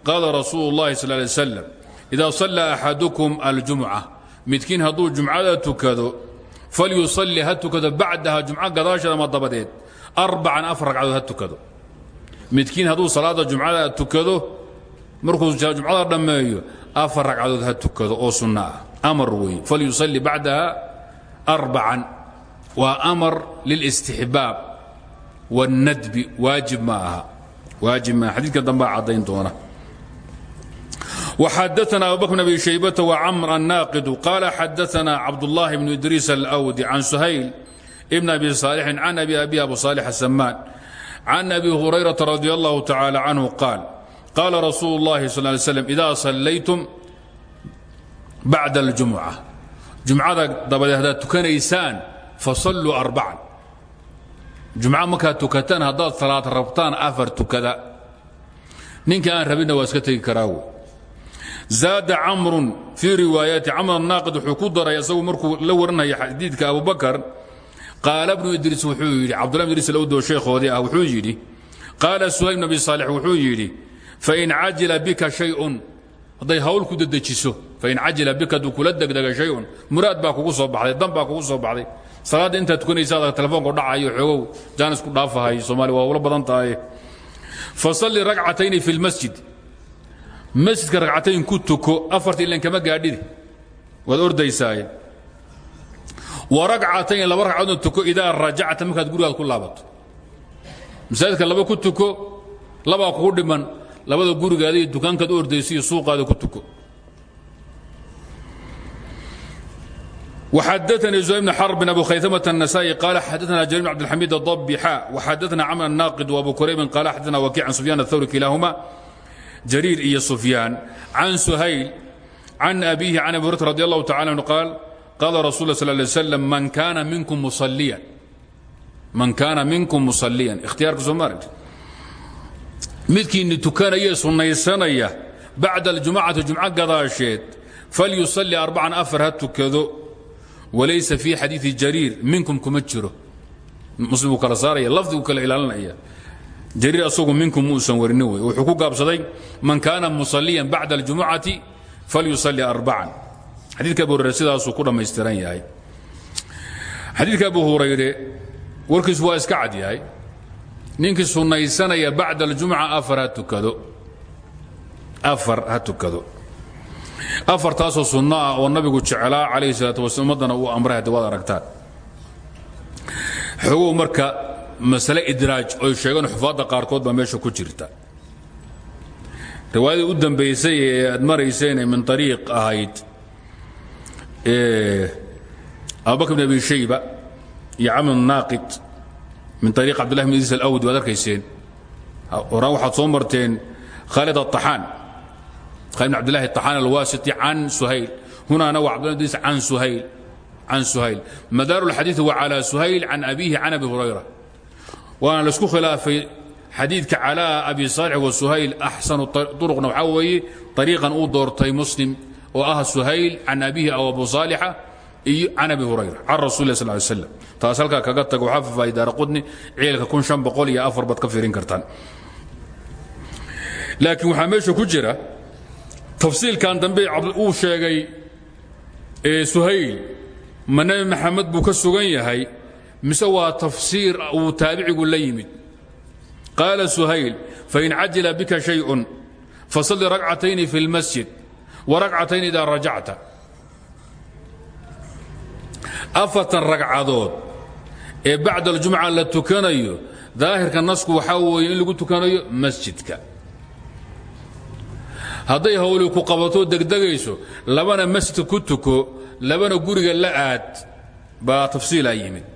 qaala rasuulu اllahi sal lay slam ida sallaa axadukum aljumca midkiin hadduu jumcada tukado falyusalli ha tukado bacdaha jumco gadaasheeda ama dabadeed arbacan afar ragcadood ha tukado midkiin hadduu salaada jumcada tukado markuu jumcada dhammeeyo afar ragcadood ha tukado oo sunno ah amar weeye falyusalli bacdaha arbacan waa amar lilistixbaab wاnnadbi waajib ma aha waajib maaha xadiidka dambaa caddayn doona أبو بكر بن أبي شيبة وعمر الناقد قال حدثنا عبد الله بن إدريس الأودي عن سهيل ابن أبي صالح عن أبي أبي أبو صالح السمان عن أبي هريرة رضي الله تعالى عنه قال قال رسول الله صلى الله عليه وسلم إذا صليتم بعد الجمعة جمعة دبل هذا تكنيسان فصلوا أربعا جمعة مكا تكتان هذا ثلاث ربطان أفر تكذا نينك zaada camrun fii riwaayati camr anaaqid wuxuu ku daray isagu markuu la waranaya xadiidka abubakr qaala bnu idriis wuxuu yidhi cabdullah bn idriis lawdow sheekhoodii ah wuxuu yidhi qaala suhayl bn abi saalix wuxuu yidhi fain cajila bika shayun hadday hawl ku dedejiso fain cajila bika hadduu kula degdega shayun muraad baa kugu soo baxday dan baa kugu soo baxday. Salaadda intaad tukanaysaada telefoonka dhacayo xoogow jaanisku dhaafahay soomaaliya waa ula badan tahay. Fa salli ragcatayni fi lmasjid masjidka ragcatayn ku tuko afarta ilan kama gaadhidi waad ordaysaaye wa ragcatayn laba ragcadood tuko idaa rajacta markaad gurigaad ku laabato masaajidka laba ku tuko labaa kugu dhiman labada gurigaada iyo dukaankaad u ordayso iyo suuqaada ku tuko وحدثني زهير بن حرب أبو خيثمة النسائي قال حدثنا جرير بن عبد الحميد الضبي حاء وحدثنا عمرو الناقد وأبو كريب قال حدثنا وكيع عن سفيان الثوري كلاهما jariir iyo sufyaan can suhayl can abiihi can abi hurata radi allahu tacala anhu qaal qaala rasul lla sal ly slam man kaana minkum musaliyan man kaana minkum musaliyan ikhtiyaarka soomaarat midkiinni tukanayee sunnaysanaya bacda aljumcati jumco gadaasheed falyusalli arbacan afar ha tukado walaysa fii xadiidi jariir minkum kuma jiro. Muslim buu kala saaraya lafdiguu kala ilaalinaya jariir asagu minkum muusan warinin wey. Wuxuu ku gaabsaday man kaana musalliyan bacda aljumucati falyusalli arbacan xadiidka abu hurayre sidaasuu ku dhammaystiran yahay. Xadiidka abu hurayre warkiisu waa iska cad yahay. Ninkii sunnaysanaya bacda aljumca afar ha tukado. Afar ha tukado. Afartaasoo sunno ah oo nabigu jeclaa calayhi salaatu wasalaam ummaddana uu amray haddi waad aragtaan. Xogow marka masale idraaj oy sheegeen xufaadda qaarkood baa meesha ku jirta riwaayadii u dambaysay ee aad marayseen min ariiq ahayd abubakr bn abi shayba iyo camr naaqid من طريق عبد الله بن إدريس الأودي وذلك يسين ورا واحد صومرتين خالد الطحان خالد بن عبد الله الطحان الواسطي عن سهيل هنا نوع عبد الله بن إدريس عن سهيل عن سهيل مدار الحديث هو على سهيل عن waana la isku khilaafay xadiidka calaa abi saalix wa suhayl axsanu uruqna waxaa weeye ariiqan uu doortay muslim oo ah suhayl can abihi aw abu saalixa iyo can abi hurayra can rasul lah sal ly slam taas halkaa kaga tago xafifaay daara qudni ciilka kun shan boqol iyo afar baad ka fiirin kartaan. Laakiin waxaa meesha ku jira tafsiilkan dambe uu sheegay suhayl ma nabi maxamed buu ka sugan yahay mise waa tafsiir uu taabicigu la yimid. Qaala suhayl fain cajila bika shayءun fasalli ragcatayni fi اlmasjid waragcatayn idaa rajacta. Afartan ragcadood ee bacda aljumca la tukanayo daahirka nasku waxaa weeye in lagu tukanayo masjidka. Hadday hawli ku qabato degdegayso labana masjidka ku tuko labana guriga la aad baa tafsiilaa yimid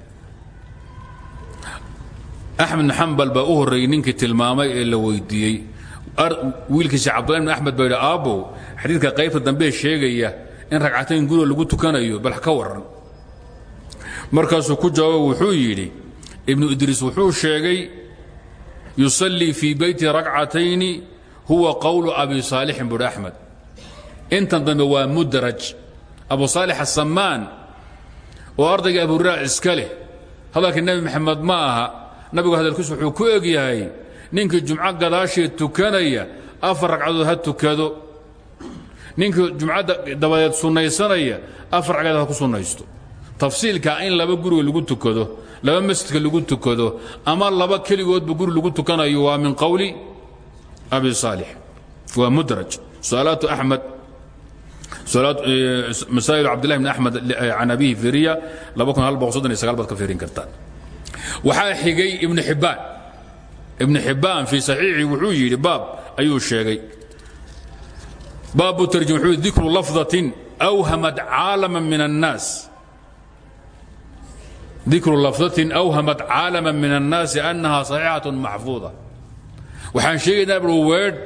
axmed xambal baa u horreeyey ninkii tilmaamay ee la weydiiyey wiilkiisa cabdullahi bn axmed baa yidhi aabbow xadiidka qaybta sheegaya in ragcatayn guriga lagu tukanayo bal ka warran markaasuu ku jawaabo wuxuu yidhi ibnu idriis wuxuu sheegay yusallii fii beyti ragcatayni huwa qowlu abi saalixin buhi axmed intan dambe waa mudraj abu saalix asamaan oo ardayga abu hurera iska leh hadalkii nebi maxamed ma aha nabigu hadalkiisu wuxuu ku eg yahay ninkii jumco gadaasheed tukanaya afar ragcadood ha tukado. Ninkii jumcadda dabadeed sunnaysanaya afar ragcadood ha ku sunnaysto. Tafsiilka in laba guriga lagu tukado laba masjidka lagu tukado ama laba keligoodba guri lagu tukanayo waa min qowli abi saalix. Waa mudraj. Su'aalaatu axmed masaail cabdillahi bn axmed can abihi firiya baad ka fiirin kartaan waxaa xigay ibnu xibbaan ibnu xibbaan fii saxiixi wuxuu yidhi baab ayuu sheegay. Baabu tarjim wuxuu lafdatin awhamat caalaman min annaas. Dikru lafdatin awhamat caalaman min annaasi annaha saxiixatun maxfuuda. Waxaan sheegaynaa bur weedh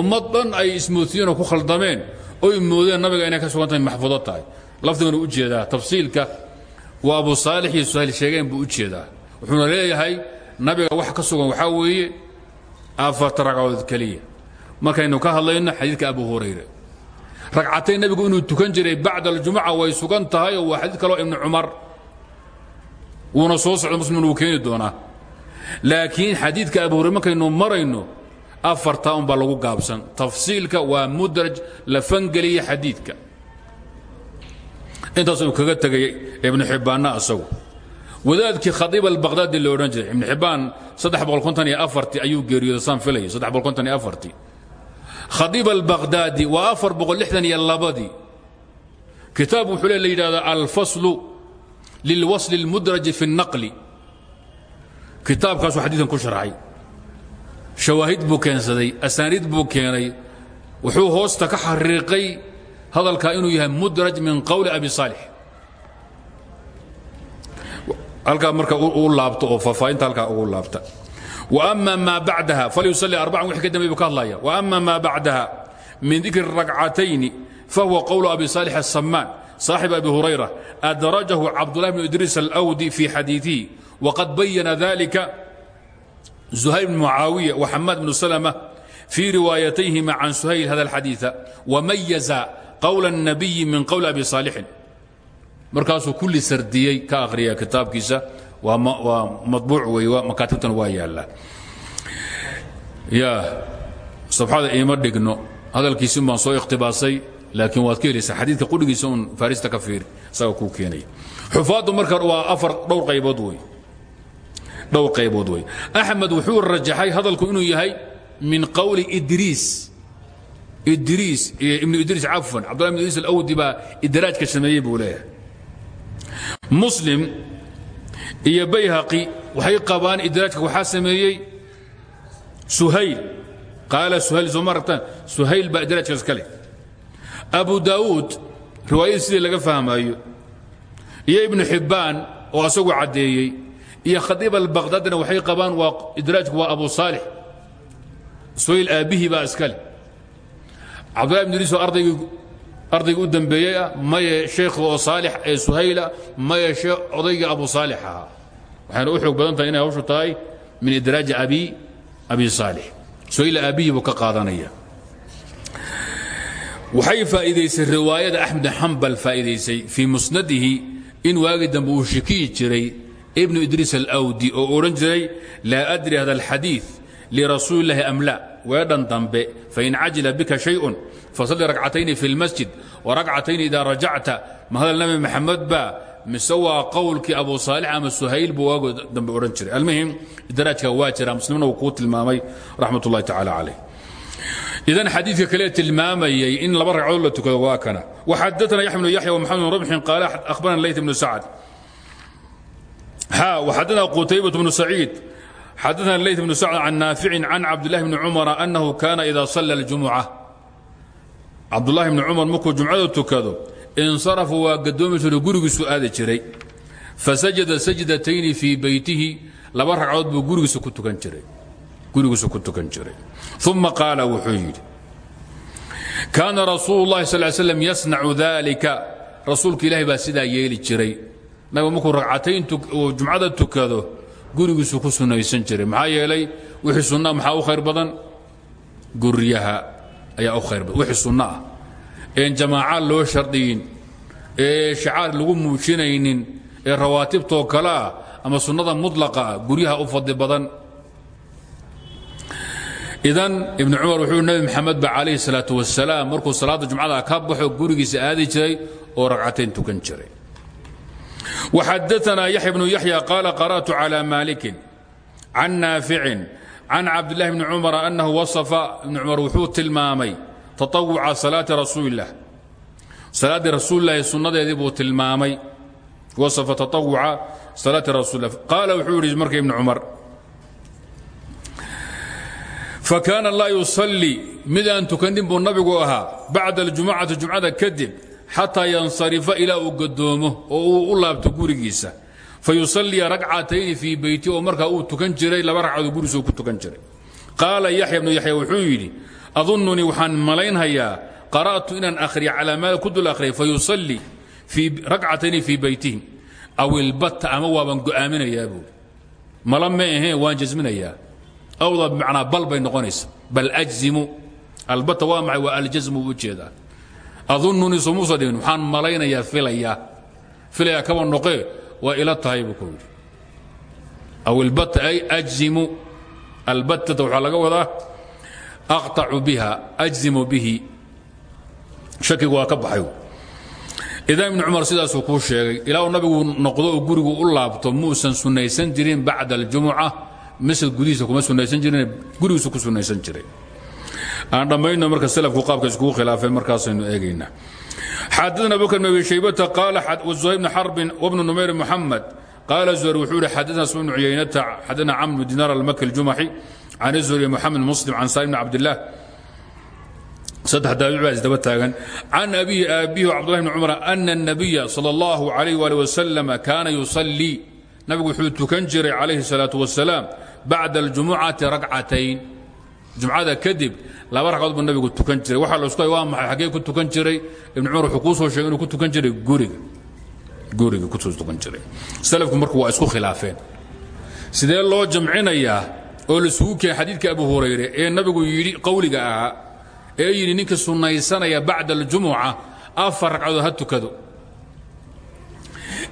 ummad ay ismoodsiinoo ku khaldameen oy moodeen nabiga inay ka sugan tahay tahay. Lafdiganu u jeedaa tafsiilka. Waa abu saalix iyo suhayl buu jeedaa wuxuuna leeyahay nabiga wax ka sugan waxaa weeye afarta ragcadood keliya. Markaynu ka hadlayno xadiidka abu hurayre ragcatayn nabigu inuu tukan jiray bacda aljumuca way sugan tahay oo waa xadiid kaloo ibnu cumar. Soo socda muslimin wuu keeni doonaa. Laakiin xadiidka abu hurayre markaynu marayno afartaa unbaa lagu gaabsan. Tafsiilka waa mudraj la fangeliya xadiidka. Intaas uu kaga tegay ibnu xibbaanna asagu wadaadkii khaiib albaqdaadi la odhan jiray ibnu xibbaan ayuu geeriyooda saan filaya khaiib albaqdaadi waa aadii kitaab wuxuu le la yidhahdaa alfaslu lilwasli اlmudraji fi الnaqli kitaabkaasuu xadiikan ku sharxay shawaahid buu keensaday asaaniid buu keenay wuxuu hoosta ka xariiqay hadalkaa inuu yahay mudraj min qowli abi saalix halkaa marka u laabto oo faafaahinta halkaa ugu laabta. Ama maa badaha falyusali arbaan wx ka dambe bu ka hadlaya ama maa bacdaha min dikri rakcatayni fahuwa qowlu abi saalix asamaan saaxib abi hurayra adrajahu cabdulahi bn idriis alwdi fii xadiiihi waqad bayana dalika zuhayr bn mucaawiya waxamaad bnu salma fii riwaayatayhima can suhayl hada xadiia wamayaza qowla الnabiyi min qowli abi saalixin markaasuu kulli sardiyey ka akhriya kitaabkiisa. Waa mabuuc wey makaatibtan waa yaallaa. Ya sabxada iima dhigno. Hadalkiisi baan soo ikhtibaasay laakiin waad ka helaysaa xadiidka qudhigiisa un farista ka fiiri isaga kuu keenaya xufaaddu marka waa afar dhowr qaybood wey dhowr qaybood wey axmed wuxuu rajaxay hadalku inuu yahay min qowli idriis idriis ibnu idriis cafwan. Cabdullah ibn idriis alawdi baa idraajka sameeyey buu leeyahay muslim iyo bayhaqi waxay qabaan idraajka waxaa sameeyey suhayl. Qaala suhayl soo ma aragtaan suhayl baa idraajkaas ka leh. Abu daawuud riwaayadii sidii laga fahmaayo iyo ibnu xibbaan oo asagu caddeeyey iyo khadiib albaqdaadina waxay qabaan waa idraajku waa abu saalix. Suhayl aabbihii baa iska leh. Cabdullahi ibn idriis oo ardaygii ardayga u dambeeyey ah maye sheekha oo saalix ee suhayla maye odayga abu saalix ahaa. U xoog badan tahay inay hawshu tahay min idraaji abi abi saalix. Suhayla aabbihii buu ka waxay faa'iidaysay riwaayada axmed xambal faa'iidaysay fii musnadihi in waagi dambe uu shikiyi jiray ibnu idriis alawdi oo odhan jiray laa adri hada alxadiid lirasuuli illahi am la. Weedhan dambe fain cajila bika shayun fasalli ragcatayni fi lmasjid waragcatayni idaa rajacta ma hadal nabi maxamed baa mise waa qowlkii abu saalix ama suhayl buu waago dambe odhan jiray almuhim idraajka waa jira muslimna uu kuu tilmaamay raxmat ullahi tacaala calayh idan xadiidka kale tilmaamayay in laba ragcadood la tukado waa kana waxadaana yaxya bnu yaxya wmaxamed bn rabxin qaala akhbarana layt bnu sacd xa waxadana qutaybat bnu saciid xadaana layt bnu sacd can naaficin can cabdillahi bni cumara annahu kaana ida salla اljumuca cabdullahi bni cumar markuu jumcada tukado insarafu waa gadoomi jiray gurigiisu aadi jiray. Fasajada sajdatayni fii beytihi laba ragcadood buu gurigiisu ku tukan jiray. Uma qaala wuxuu yidhi kaana rasuulu اllahi sal slam yasnacu dalika rasuulka ilaahi baa sidaa yeeli jiray. Nabigu markuu ragcatayn jumcada tukado gurigiisu ku sunnaysan jiray. Maxaa yeelay wixii sunna maxaa u khayr badan? Guryaha ayaa u khayr badan. Wixii sunno ah. Een jamaaca loo shardiyin ee shacaar lagu muujinaynin ee rawaatibtoo kale ah ama sunnada mutlaqa ah guryaha u fadli badan. Idan ibn cumar wuxuu nebi maxamed ba calayhi salaatu wasalaam markuu salaadda jumcada ka baxo gurigiisa aadi jiray oo ragcatayn tukan jiray. Waxadaanaa yaxya bnu yaxya qaala qara'tu calى maalikin can naaficin can cabdillahi bni cumara annahu wasafa ibn cumar wuxuu tilmaamay taطawuca salaati rasuulilah salaaddii rasuulilahi sunnadeedii buu tilmaamay wasafa taطawuca salaati rasuulilah qaala wuxuu yidhi marka ibni cumar fakaana laa yusallii mid aan tukanin buu nabigu ahaa bacda aljumacati jumcada kadib xataa yansarifa ilaa uu gadoomo oo uu u laabto gurigiisa fa yusalliya ragcatayni fii beyti oo markaa uu tukan jiray laba ragcadood gurigiisa ku tukan jiray. qaala yaxya bnu yaxya wuxuu yidhi adunnunii waxaan malaynhayaa qara'tu inaan akhriya calaa maa ku dul akhriyay fa yusallii ragcatayni fii beytihi aw ilbatta ama waaban go'aaminayaa buuri mala ma aheen waan jasminayaa awda bimacnaa bal bay noqonaysa bal ajzimu albata waa maxay waa aljasmu u jeedaa adunnunii sumuusa dhigin waxaan malaynayaa filayaa filayaa kaba noqee waa ila tahay buu ku yidhi. Aw ay ajzimu albatata waxaa laga wadaa aqطacu biha ajzimu bihi. Shakigu waa ka baxay. Idan ibnu cumar sidaasuu kuu sheegay ilaa nabigu noqdo oo u laabto muusan sunnaysan jirin bacda aljumuca masjid gudihiisa kuma sunaysan jirin gurigiisu ku sunaysan jiray. Aan dhammayno marka salafku qaabka iskugu khilaafeen markaasaynu eegaynaa xadana abubakr bn abi shaybata qaala zuhayr bn xarbin wbnu numayr muxamed qaala zuhayr wuxuu yihi xadana sma bnu cuyaynata xadana camr bn dinar almaki aljumaxi can zuhri moxamed muslim can salim bn cabdillaah saddex daabic baa isdaba taagan can abihi aabihi cabdullahi bn cumar ana الnabiya salى اllahu alayh wali wasalam kaana yusallii nabigu wuxuu tukan jiray calayhi الsalaaة wasalaam bacda aljumucati ragcatayn jumcada kadib laba ragcadood buu nabigu tukan jiray. Waxaa la isku hay waa maxay? Xaggee ku tukan jiray? Ibn cumar wuxuu kuu soo sheegay inuu ku tukan jiray guriga. Guriga ku soo tukan jiray. Salafku marku waa isku khilaafeen. Sidee loo jamcinayaa oo laisugu keenay xadiidka abu hurayre ee nabigu yidhi qowliga ahaa ee yidhi ninka sunnaysanaya bacda aljumuca afar ragcadood ha tukado.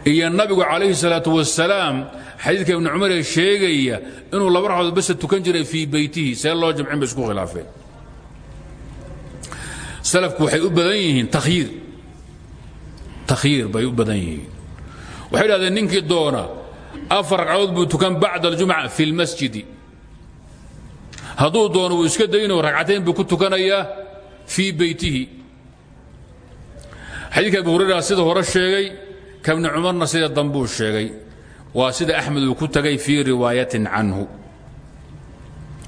Iyo nabigu calayhi salaatu wasalaam xadiidka ibnu cumar ee sheegaya inuu laba ragcadood basa tukan jiray fii beytihi see loo jamcin bay isku khilaafeen salafku waxay u badan yihiin takhyiir takhyiir bay u badan yihiin. Waxay dhahdeen ninkii doona afar ragcadood buu tukan bacda aljumca fi lmasjidi hadduu doono wuu iska dayno ragcatayn buu ku tukanayaa fii beytihi. Xadiidka abu sida hore sheegay ka cumarna sida dambuu sheegay. Waa sida axmed uu ku tagay fii riwaayatin canhu.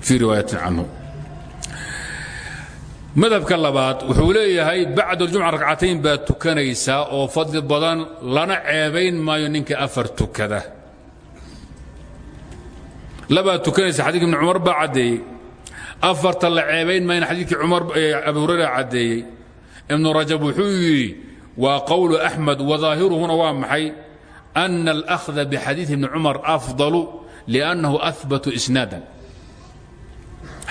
Fii riwaayatin canhu madhabka labaad wuxuu leeyahay bacd aljumca rakcatayn baad tukanaysaa oo fadli badan lana ceebayn maayo ninka afar tukada. Labaad tukanaysa xadidka ibni cumar baa caddeeyey. Afarta la ceebayn maayna xadiidkii cumar abi hurayra caddeeyey. Ibnu rajab wuxuu yidhi waa qowlu axmed wadaahiruhuna waa maxay? Ana alahda bixadiidi ibni cumar afdalu liannahu abatu isnaadan.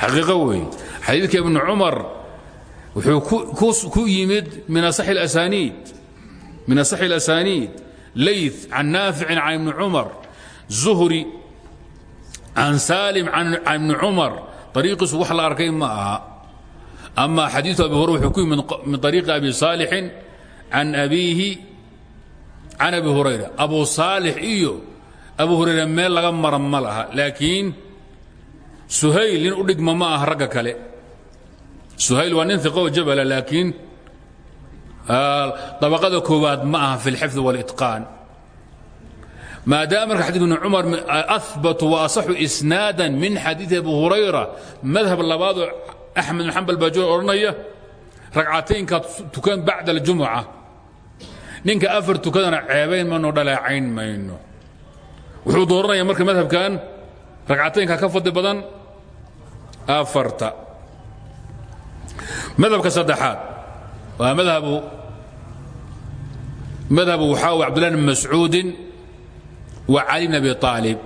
Xaqiiqo weeye xadiidka ibni wuxuu ku yimid min asaxi اlasaniid lay can naaficin can ibni cumar zuhri can saalim can ibni cumar ariiqiisu wax la arkay ma aha. Ama abi hurr wuxuu ku yimid min ariiqi abi saalixin can abiihi can abi hurayra. Abu saalix iyo abu hurayra meel laga mara ma laakiin suhayl in u dhigma ma aha ragga kale suhayl waa nin iqo jabala laakiin dabaqada koowaad ma aha fi اlxifd wاlitqaan maadaama marka xadيث ibn cumar ahbatu وaصxu isnaada min xadiiثi abu hurayra madhab labaadoo axmed bn xambal baa jiro odhanaya ragcataynkaad tukan bacda اljumuca ninka afar tukadana ceebayn mayno dhaleecayn mayno wuxuu dooranaya marka madhabkan ragcataynka ka fadli badan afarta madhabka saddexaad waa madhabu madhabu waxaa w cabdullah bn mascuudin wa cali bn abi aalib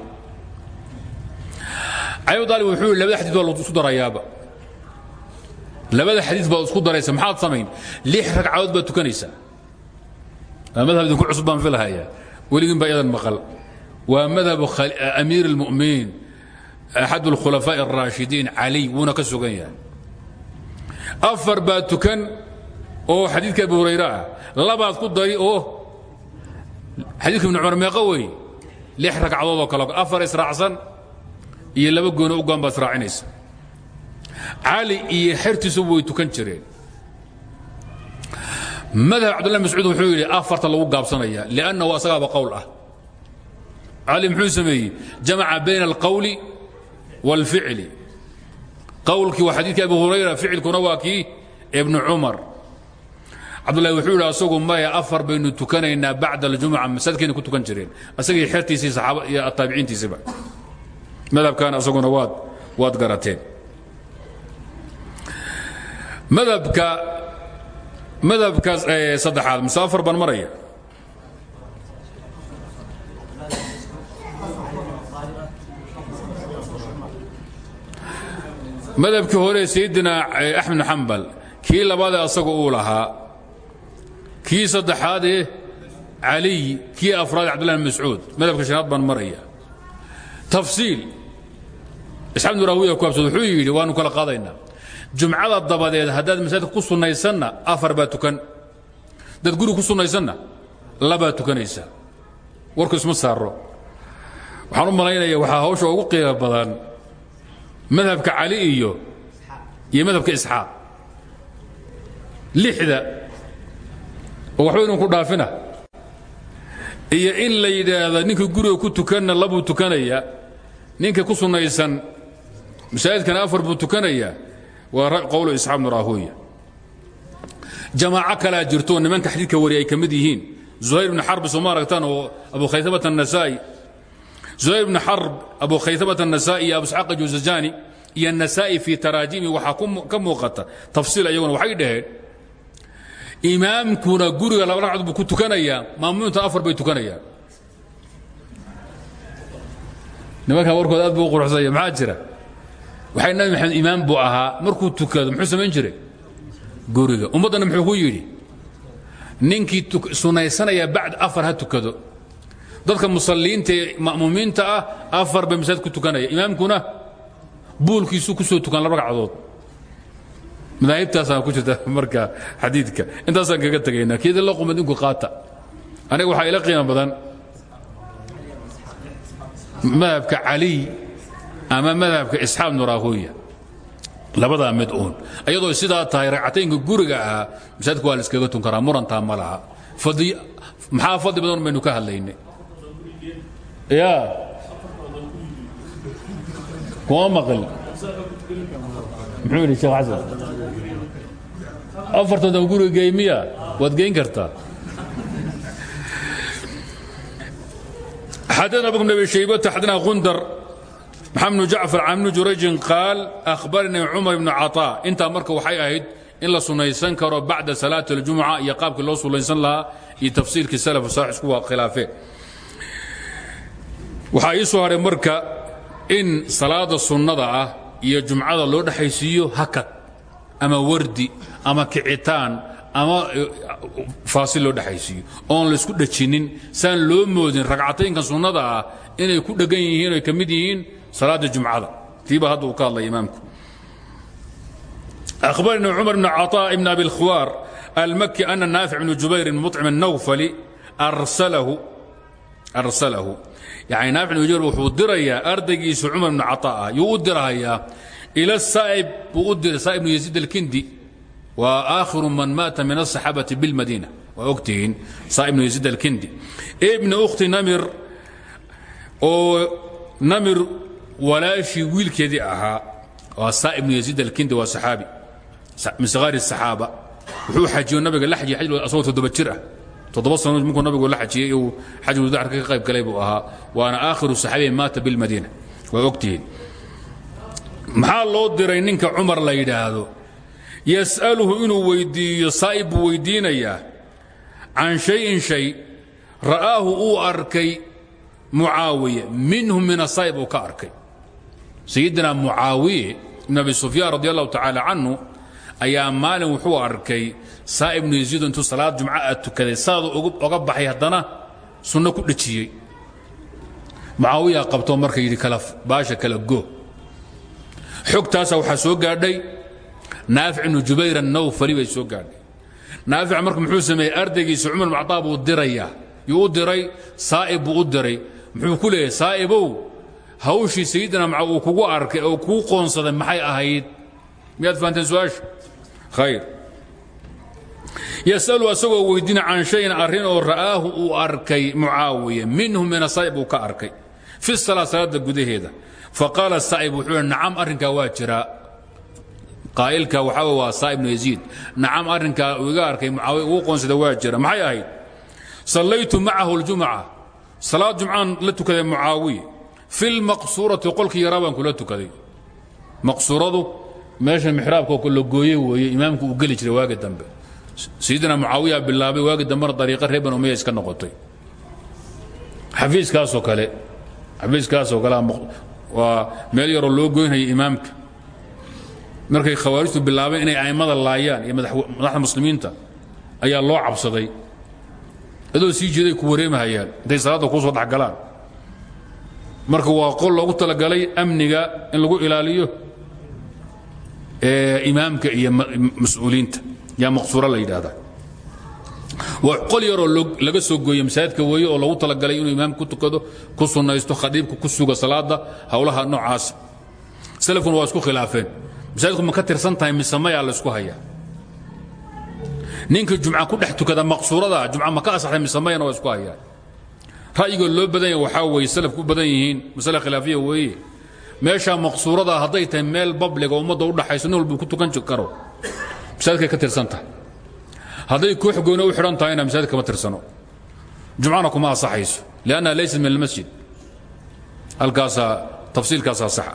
cali bn aalib wuxuu labada xadiid baa isku darayaaba labada xadiid baad isku daraysa maxaad samayn lix ragcadood baad tukanaysaa waa madhab idinku cusub baan filhayaa weligin baa iyadan maqal waa madhabu amiir اlmu'miniin axad اlkhulafaaءi الraashidiin caliy wuuna ka sugan yahay afar baa tukan oo xadiidka abu hurayre ah. Labaad ku dari oo xadiidka ibn cumar meeqo wey lix ragcadood oo kale. Afar israacsan iyo laba gooni u goan baad israacinaysa. Iyo xertiisuba way tukan jireen. Madhab cabdullah mascuud wuxuu yidhi afarta lagu gaabsanaya liannahu asagaaba qowl ah. Cali muxuu sameeyey? Jamaca bayna alqowli wاlficli qowlkii waa xadiidkii abu hurayra ficilkuna waa kii ibnu cumar. Cabdullahi wuxuu yidhi asagu maya afar baynu tukanaynaa bacda aljumuca masaajidkayna ku tukan jireen. Asagii xertiisii saxaaba iyo ataabiciintiisiba madhabkan asaguna waad waad garateen. Madhabka madhabka saddexaad musaafar baan maraya madhabkii hore sayidina axmed bn xambal kii labaadee asaga uu lahaa kii saddexaadee caliy kii afraad cabdullah bn mascuud madhabka shanaad baan maraya. Tafsiil. Isxaab bn rawiya ku absad wuxuu yidhi waanu kala qaadaynaa. Jumcada dabadeed haddaad masaajidka ku sunnaysanna afar baa tukan. Dad guri ku sunnaysanna labaa tukanaysa. Warku isma saaro waxaan u malaynaya waxaa hawsha ugu qiimo badan madhabka cali iyo iyo madhabka isxaaq. Lixda oo waxba inun ku dhaafina. Iyo in la yidhaahda ninkii guriga ku tukanna labuu tukanaya ninka ku sunnaysan masaajidkana afar buu tukanaya waa qowlu isxaaq bnu raahuuya jamaaco kalaa jirto nimanka xadiidka wari ay ka mid yihiin. Zuhayr bnu xarbi sooma aragtaan oo abu khaysamata anasaa'i zuhayr bni xarb abu khaytamat النasaa'i iyo abu isxaaq juzajani iyo النasaa'i fii taraajimi waxaa ka muuqata tafsiil ayaguna waxay dhaheen imaamkuna guriga laba ragcad buu ku tukanayaa maamuunta afar bay tukanayaan nimankan warkood aad buu u quruxsanya maxaa jira waxay nabi maxamed imaam buu ahaa markuu tukado muxuu samayn jiray guriga ummaddana muxuu ku yidhi ninkii sunaysanaya bacd afar ha tukado dadka musalliinta ee ma'muumiinta ah afar bay masaajid ku tukanaya. Imaamkuna buulkiisu ku soo tukan laba ragcadood. Madaahibtaasaa ku jirta marka xadiidka. Intaasaan kaga tegaynaa. Keeda la qumad inku qaata. Aniga waxaa ila qiimo badan. Madhabka caliy ama madhabka isxaaq bnu rahuya labadaa mid uun. Ayadoo sidaa tahay ragcataynka guriga ahaa masaajidka waa la iskaga tun karaa. Murantaa ma laha. Maxaa fadli badan baynu ka hadlaynay ya. Kuma maqal muxuu yidhi sheekh xasan? Afartooda guriga geey miya waad geyn kartaa. Xadana abu bn abi shaybata xadana qundar maxamed bnu jacfar can bni jurayjin qaal akhbaranii cumar ibnu caطaa intaa marka waxay ahayd in la sunaysan karo bacda salaati اljumuca iyo qaabkii loo sunaysan lahaa iyo tafsiirkii salaf saax isku waa khilaafeen waxaa ii soo hadhay marka in salaada sunnada ah iyo jumcada loo dhexaysiiyo hakad ama wardi ama kicitaan ama faasil loo dhexaysiiyo oon laysku dhajinin saan loo moodin ragcataynka sunnada ah inay ku dheggan yihiin oy ka mid yihiin salaada jumcada tiiba hadda uu ka hadlay imaamku أخبرني عمر بن عطاء بن أبي الخوار المكي أن نافع بن جبير بن مطعم النوفلي أرسله أرسله yani naafic ibnu jubayr wuxuu dirayaa ardaygiisa cumar ibnu cata ah yuu u dirahayaa ila saa'ib buu u diray saa'ib bnu yaziid alkindi. Waa aakhiru man maata min asaxaabati bilmadiina. Waa ogtihiin saa'ib bnu yaziid alkindi. Ibni ukhti namir oo namir walaashii wiilkeedii ahaa waa saa'ib bnu yaziid alkindi waa saxaabi min sakaari saxaaba wuxuu xajiyo nabiga la xajiy xajl asagoo toddoba jir ah toddoba sano markuu nabigu la xajiyey uu xajul daxrka ka qayb galay buu ahaa waana aakhiru saxaabiya maata bilmadiina. Waa ogtihiin. Maxaa loo diray ninka cumar la yidhaahdo? Yas'aluhu inuu weyddiiyo saa'ib buu weyddiinayaa can shayin shay arkay mucaawiye minhu min asaa'ib ka arkay. Sayidina mucaawiye ibn abi sufyaan radi allahu ayaa maalin wuxuu arkay saa'ib bnu yaziid intuu salaad jumca a tukaday saadu oga baxay haddana sunno ku dhejiyey. Mucaawiya qabtoo marka yidhi baasha kala go. Xogtaasa waxaa soo gaadhay naafic ibnu jubayr annawfali bay soo gaadhay. Naafic marka muxuu sameeyey ardaygiisa cumar cataa buu dirayaa yuu u diray saa'ib buu u diray. Muxuu ku leeyahay saa'ibow hawshii sayidina maca uu kugu arkay oo kuu qoonsaday maxay ahayd? Miyaad fahanteen su'aasha? Khayr yasalu asagoo weydiina can shayin arrin oo ra'aahu uu arkay mucaawiya minhu min asaa'ib ka arkay fi salaa salaada gudaheeda. Faqaala wuxuu yidhi nacam arrinkaa waa jiraa qaa'ilka waxaa wey waa saa'ib bnu yaziid. Nacam arrinkaa uu qoonsada waa maxay ahayd? Sallaytu macahu اljumca salaad jumcaan la tukaday mucaawiya. Fi lmaqsuurati qolkii yaraa baan kula tukaday. Maqsuuradu meesha mixraabka la gooye weeye imaamku uu sayidina mucaawiya bilaabay waagi dambena dariiqa reer ban umeya iska noqotay. Xafiiskaasoo kale xafiiskaasoo kale waa meel yaroo loo goynaya imaamka. Markay khawaarijtu bilaabeen inay a'immada laayaan iyo madaxda muslimiinta ayaa loo cabsaday. Adoo sii jeeday ku wareemahayaan intay salaadda kuu soo dhexgalaan. Marka waa qol loogu talagalay amniga in lagu ilaaliyo imaamka iyo mas'uuliinta yaa maqsuuro la yidhaahdaa waa qol yaroo laga soo gooye masaajidka weeye oo loogu talagalay inuu imaamka ku tukado ku sunnaysto khadiibka ku suga salaadda howlaha noocaasa salafkuna waa isku khilaafeen. Masaajidku ma ka tirsan tahay mise mayaa la isku hayaa? Ninka jumca ku dhex tukada maqsuurada jumca ma ka asaxday mise mayana isku hayaan ra'yigoo loo badan yahay waxaa weeye salafku u badan yihiin masale khilaafiya weeye. Meeshaa maqsuurada hadday tahay meel babliga ummadda u dhaxayso nin walba ku tukan karo masaajidkay ka tirsan tahay hadday koox gooni u xidhan tahayna masaajid kama tirsano jumcana kuma asaxayso liannaha laysat min almasjid halkaasaa tafsiilkaasaa saxa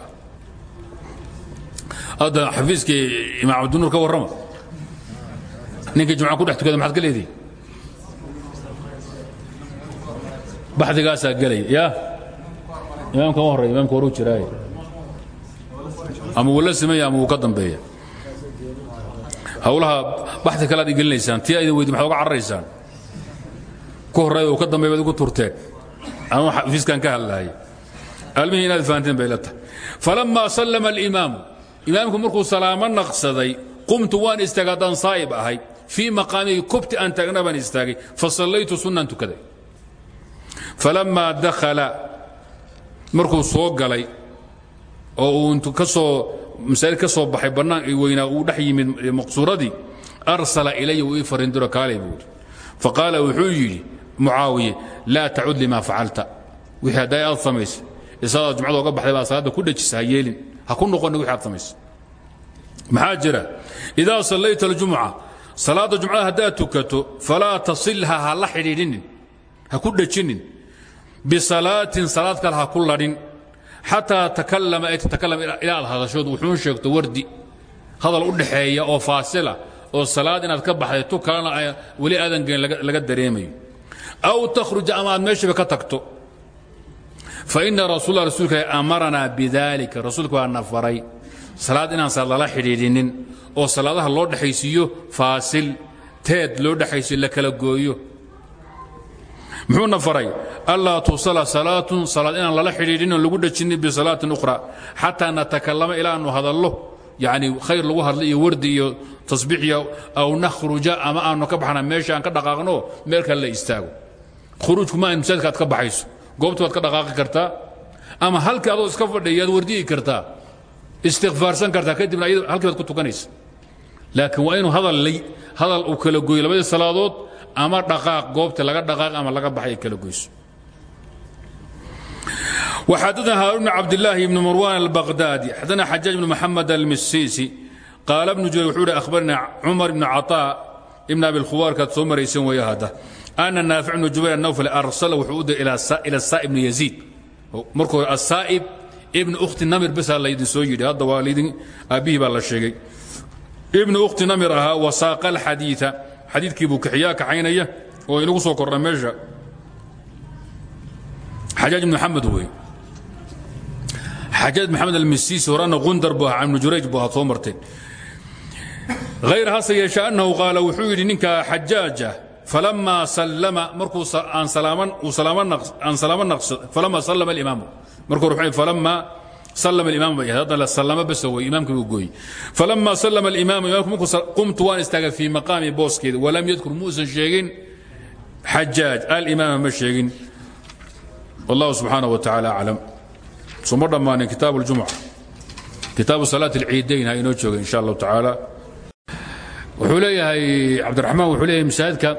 hadda xafiiskii imaam cabdinuur ka warrama ninkii jumca ku dhex tukada maxaad ka leedihi baxdigaasaa gelaya ya imaamka ma horreya imaamka horuu jiraaye ama wuu la simaya ama wuu ka dambeeya hawlaha baxdi kale ad igelinaysaan tii ayda weydi maxaad uga cararaysaan ku horreeya uu ka dambeeya baad igu turteen. Anuu xafiiskan ka hadlaayay almihii inaad fahanteen falammaa sallama alimaamu. Imaamku markuu salaamo naqsaday qumtu waan istaagay haddaan ahay. Fii maqaamigi kobti aan taagna baan istaagay. Fasallaytu sunnaan tukaday falammaa dakhala. Markuu soo galay oo uu ka masaajid ka soo baxay bannaan weynaa uu dhex yimid maqsuuradii arsala ilaya uu ii farindiro kaalay buu yidhi. Faqaala wuxuu yidhi mucaawiye laa tacud limaa facalta. Wixii hadday aad samaysay isaadaad jumcada oga baxday baa salaadda ku dhejisa ha yeelin ha ku noqonni wixii aad samaysay maxaa jira? Idaa sallayta aljumca salaadda jumcada haddaad tukato falaa tasilha ha la xidhiidhinin ha ku dhejinin bisalaatin salaad kale ha ku ladhin xataa takalama ay tatakalam ilaa aad hadashood wuxuun sheegto wardi hadal u dhaxeeya oo faasila oo salaad inaad ka baxday tu kalena weli aadan geen laga dareemayo. Aw takhruja ama aad meeshiiba ka tagto. Fa ina rasuula rasuulka amaranaa bidalika rasuulka waa na faray salaad inaan salaad lala xidhiidhinin oo salaadaha loo dhexaysiiyo faasil teed loo dhexaysiyo la kala gooyo muxuuna faray allaa tusala salaatun salaad inaan lala xidhiidhin oo lagu dhejinin bisalaatin ukhra xataa natakallama ilaanu hadallo. Yacni khayr lagu hadlo iyo wardi iyo tasbiixiya aw nakhruja ama aanu ka baxna meesha aan ka dhaqaaqno meel kale la istaago. Khuruujku ma masaajidka aad ka baxayso. Goobta waad ka dhaqaaqi kartaa? Ama halkii adoo iska fadhiya aad wardiyi kartaa? Istikfaarsan kartaa kadibna halkii baad ku tukanaysa. Laakiin waa inuu hadal lay hadal uu kala gooyo labadii salaadood ama dhaqaaq goobta laga dhaqaaq ama laga baxay ay kala goyso وxadثna hاrون بن cabd اللahi بن marwan البغdاdي xadna xajاج بن محamed الmisisi qaal بن jurayr wuxuu hi أhbarna cmar بن caطاء بn abi اlkhuwaarkaad soo maraysan weeye hadda أna naafic بن jubayr الnawfl arsla wuxuu u dir ilى الsaaئب بن يزيid markuu الsaaئب ibn أkhti namir besaa laydin soo yidhi hadda waa laydin aabbihii baa la sheegay ibn أkhti namir ahaa wasaaqa الxadiiثa xadiidkii buu kaxiyaa kaxaynaya oo inagu soo kordha meesha. Xajaaj ibnu xamed wey xajaaj maxamed almisiisi horana qundar buu ahaa ibnu jurayj buu ahaa soo marteen hayr hase yeeshe annahu qaala wuxuu yidhi ninka xajaaja falama sallama markuu aan salaama naqs falama sallama alimaamu. Markuu falama mt waan istaaga fii maaami booskeeda walam yadkur muusan sheegin xajaaj alimaama ma sheegin wallahu subxaana wa tacaala aclam suma dhammaanin kitaabu ljumuca kitaabu salaat alciidayn ha inoo jooga insha allahu tacaala wuxuu leeyahay cabdiraxmaan wuxuu leeyahay masaajidka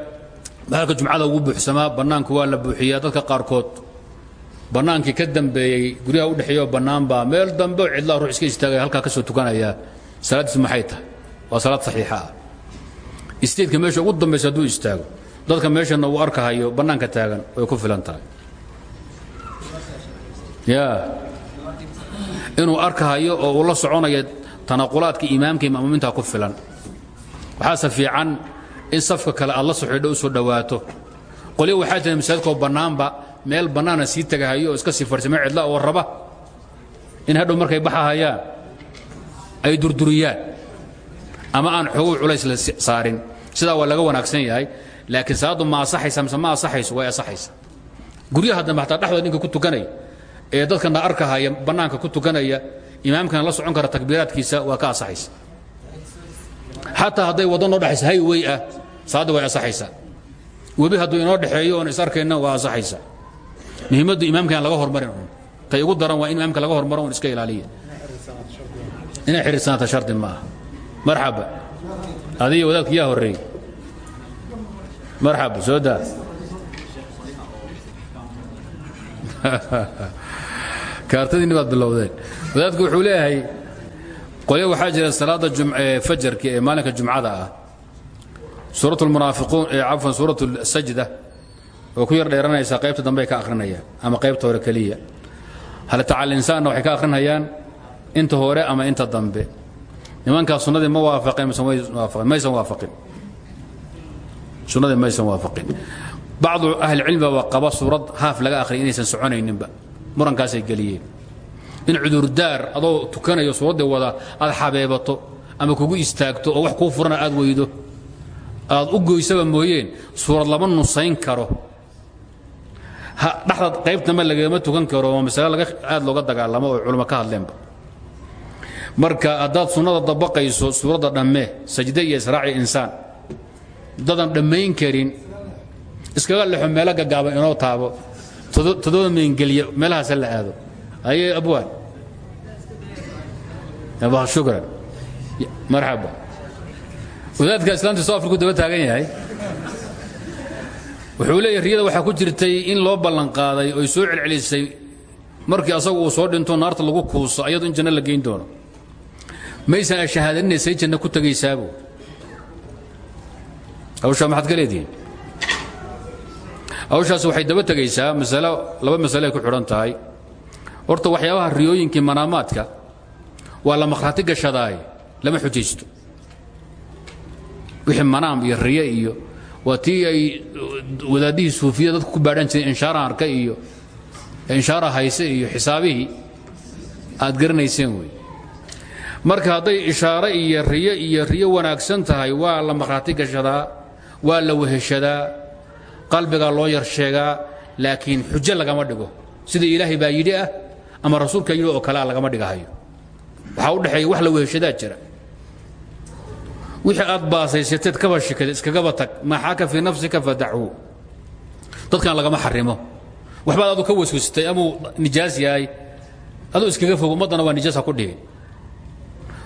maalka jumcada ugu buuxsamaa bannaanku waa la buuxiyaa dadka qaarkood bannaankii ka dambeeyey guryaha u dhexeeyo bannaan baa meel dambe cidlaa ruux iska istaagaya halkaa ka soo tukanaya. Salaaddiisu maxay tahay? Waa salaad saxiixa. Ah isteedka meesha ugu dambaysa hadduu istaago. Dadka meeshana uu arkahayo bannaanka taagan way ku filan tahay. Ya inuu arkahayo oo uu la soconayo tanaqulaadka imaamka imaamuminta ku filan. Waxaase fiican in safka kale aad la soxidho u soo dhowaato qolyo waxaa jira masaajidkoo bannaanba meel bannaana sii tagahayo oo iska sii farsame cidla oo raba in hadhow markay baxahayaan ay durduriyaan ama aan xogow culays la saarin. Sidaa waa laga wanaagsan yahay laakiin salaaddu ma asaxaysa mise ma asaxayso way asaxaysa. Guryaha dambe hataa dhexdooda ninka ku tukanaya ee dadkana arkahaya bannaanka ku tukanaya imaamkana la socon kara takbiiraadkiisa waa ka asaxaysa. Xataa hadday waddo noo dhexaysa haywey ah salaadda way asaxaysaa webi hadduu inoo dhexeeyo oon is arkayna waa asaxaysa muhiimaddu imaamka aan laga hormarin un tay ugu daran waa in imaamka laga hormaro un iska ilaaliya. Inay xidhiirsanaata shardi ma aha. Marxaba. Adiga wadaadka yaa horreeyey. Marxaba soo daa. Kaartadiinni baad bilowdeen. Wadaadku wuxuu leeyahay qolyo waxaa jira salaadda fajarka ee maalinka jumcada ah. Suurat lmunaafiquun ee cafwan suurat sajda oo ku yar dheeranaysaa qaybta dambe ay ka akhrinayaan ama qaybta hore keliya. Hal tacal insaanna waxay ka akhrinayaan inta hore ama inta dambe. Nimankaas sunnadii ma waafaqeen maysan waafaqin sunnadii maysan waafaqin. Bacdu ahlicilmiba waa qaba suurad haaf laga akhriya inaysan soconayninba. Murankaasay geliyeen. In cudurdaar adoo tukanayo suuraddii wada aad xabeebato ama kugu istaagto oo wax kuu furana aad weydo. Aad u goysaba mooyeen suurad lama nusayn karo dhexda qaybtama lagama tukan karo oo masale aad looga dagaalamo oo culimo ka hadleenba. Marka haddaad sunnada dabaqayso suuradda dhamme sajde iyo israaci insaan dadan dhammayn karin iskaga lexo meelo gaggaaban inoo taabo todoba meengeliya meelahaasa la aado. Aye abwaan. Shukran. Marxaba. Wadaadka islaamta soo afriku daba taagan yahay wuxuu leeyahy riyada waxaa ku jirtay in loo ballan qaaday oy soo celcelisay markii asagu uu soo dhinto naarta lagu kuuso ayadu in janno la geyn doono. Maysan ashahaadaninaysay janno ku tegaysaabo hawshaa maxaad ka leedihiin? Hawshaas waxay daba tegaysaa masalo laba masale ay ku xidhan tahay. Horta waxyaabaha riyooyinkii manaamaadka waa la makhraati gashadaay lama xujaysto. Wixii manaam iyo riye iyo waa tii ay wadaadihii suufiya dadku ku baadhan jireen inshaara arka iyo inshaara hayse iyo xisaabihii aad garanayseen wey marka hadday ishaare iyo riyo iyo riyo wanaagsan tahay waa la makhraati gashadaa waa la weheshadaa qalbigaa loo yar sheegaa laakiin xujo lagama dhigo. Sida ilaahay baa yidhi ah ama rasuulka yidhi oo kalea lagama dhigahayo. Waxaa u dhexeeya wax la weheshadaa jira wixii aad baasaysateed kaba shikada iskagaba tag maa xaaka fii nafsika fadachu dadkan lagama xarimo. Waxbaad adu ka waswastay amuu nijaas yahay. Aduu iskaga fog ummaddana waa nijaas ha ku dhigin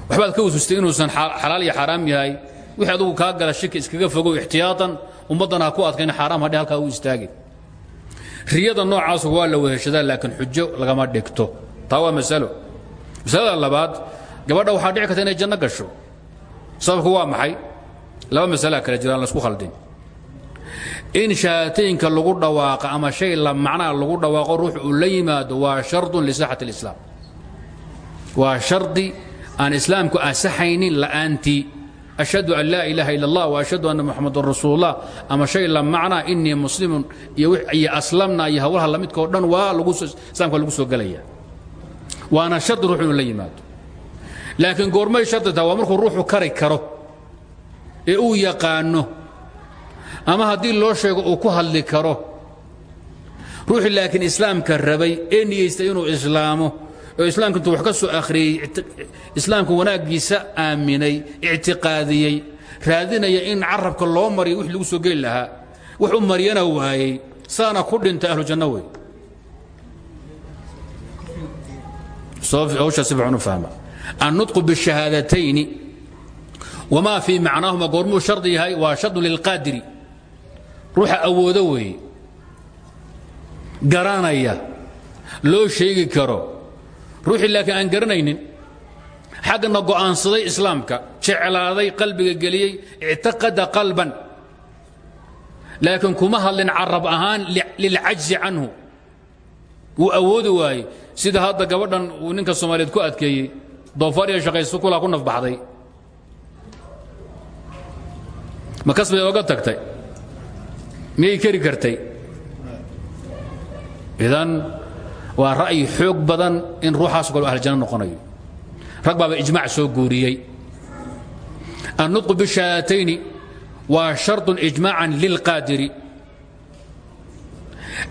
waxbaad ka usustay inuusan xalaal iyo xaaraam yahay. Wixii adugu kaa gala shaki iskaga fogow ixtiyaatan ummaddan ha ku adkayn xaaraam hadhe halkaa u istaagin. Riyada noocaas waa la weheshadaa laakiin xujo lagama dhigto. Taa waa masalo. Masalada labaad gabadha waxaa dhici karta inay janno gasho sababku waa maxay? Laba masalaa kale jiraan laysku khaldin. In shahaataynka lagu dhawaaqa ama shay la macnaa lagu dhawaaqo ruux uu la yimaado waa shardun lisixat اlislaam waa shardi aan islaamku asaxaynin la'aantii. Ashhadu an laa ilaaha ila اllah waashhadu anna muxamadan rasuulullah. Ama shay la macnaa inii muslimun iyo aslamna iyo hawlaha lamidkao dhan waa islaamka lagu soo gelaya waana shardi ruux inuu la laakiin goormay shardi taha waa markuu ruuxu kari karo ee uu yaqaano ama haddii loo sheego uu ku hadli karo ruuxii laakiin islaamka rabay ee niyeystay inuu islaamo oo islaamka intuu wax ka soo akhriyey islaamka wanaaggiisa aaminay ictiqaadiyey raadinaya in carabka loo mariyo wix lagu soo geli lahaa wax u maryana saana ku dhintay ahlu janno wey hawshaa si fiican u annutqu bishahaadatayn wamaa fii macnaahuma goormuu shardi yahay waa shardun lilqaadiri ruuxa awoodo weeye garanaya loo sheegi karo. Ruuxii laakiin aan garanaynin. Xaggana go'aansaday islaamka. Jeclaaday qalbiga geliyey. Ictaqada qalban. Laakiin kuma hadlin carab ahaan lilcajzi canhu. Wuu awoodi waaye sida hadda gabadhan uu ninka soomaaliyeed ku adkeeyey doofaar iyo shaqaysto kulaa ku nafbaxday ma kas bay oga tagtay miyay kartay idan waa ra'yi xoog badan in ruuxaaso kale ahljanno noqonayo rag baaba ijmac soo guuriyey annutqu bishahaatayni waa shardun ijmaacan lilqaadiri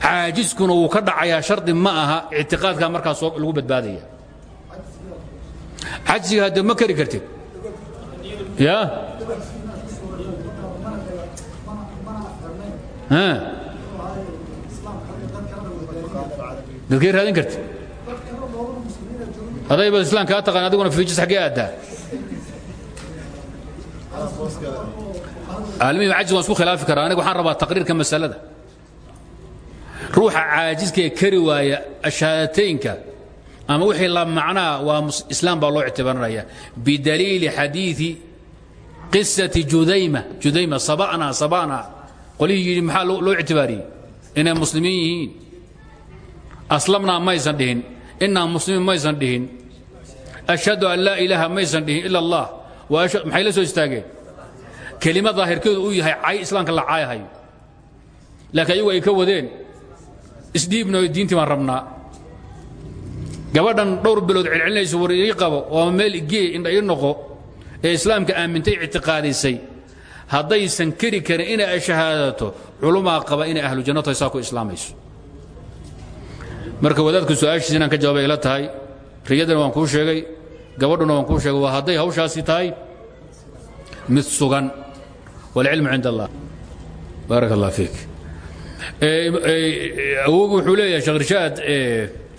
caajiskuna wuu ka dhacayaa shardi ma aha ictiqaadkaa markaas lagu badbaadaya cajsiga hadde ma keri kartid. Ya? Dadkay raadin karti adayba islaamka a taqaan adiguna fiijis xaggee aaddaa. Aalimihi cajis waan isku khilaafi karaa. Aniga waxaan rabaa taqriirka masalada. Ruuxa caajiska ee kari waaya ashahaataynka ama wixii la macnaa waa islaam baa loo ictibaarinaya bidaliili xadiidi qisati judayma. Judayma sabana sabana. Qolihii yidhi maxaa loo ictibaariyey? Inay muslimiin yihiin. Aslamnaa maysan dhihin. Inaa muslimiin maysan dhihin. Ashhadu an laa ilaaha maysan dhihin ila allah. Maxay la soo istaageen? Kelima daahirkeedu uu yahay cay islaamka la caayahayo laakiin ayagu ay ka wadeen isdhiibno diintii baan rabnaa gabadhan dhowr bilood celcelinayso war qabo oo meel igee indha ii noqo ee islaamka aamintay ictiqaadisay. Haddaysan keri karin inay shahaadato culumaa qaba inay ahlu janno tahay saa marka wadaadku su'aashiisa inaan ka jawaabay ila tahay riyadana waan kuu sheegay gabadhuna waan kuu sheegay waa hadday hawshaasi tahay mid sugan. Waalcilmu cind allah baarak allah fiik awogu wuxuu leeyahay sheekh rishaad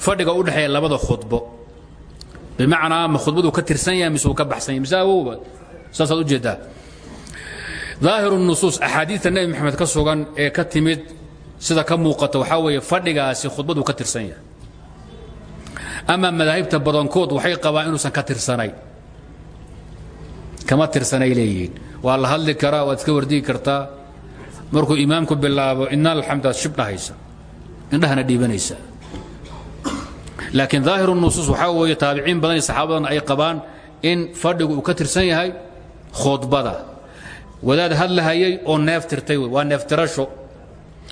fadhiga u dhexeeya labada khudbo. Bimacnaa ma khudbaduu ka tirsan yahay mise uu ka baxsan yahay? Mise awowba saasaad ujeeddaa daahiru nusuus axaadiidta nebi maxamed ka sugan ee ka timid sida ka muuqata waxaa weeye fadhigaasi khudbaduu ka tirsan yahay. Ama madaahibta badankood waxay qabaan inuusan ka tirsanayn kama tirsanay leeyihiin. Waa la hadli karaa waad iska wardigi kartaa. Markuu imaamku bilaabo ina alxamdaad shibdhahaysa. Indhahana dhiibanaysa laakiin daahiru nusuus waxaa weeye taabiciin badan iyo saxaabadan ay qabaan in fadhigu uu ka tirsan yahay khudbada. Wadaad hadlahayay oo neef tirtay waa neeftirasho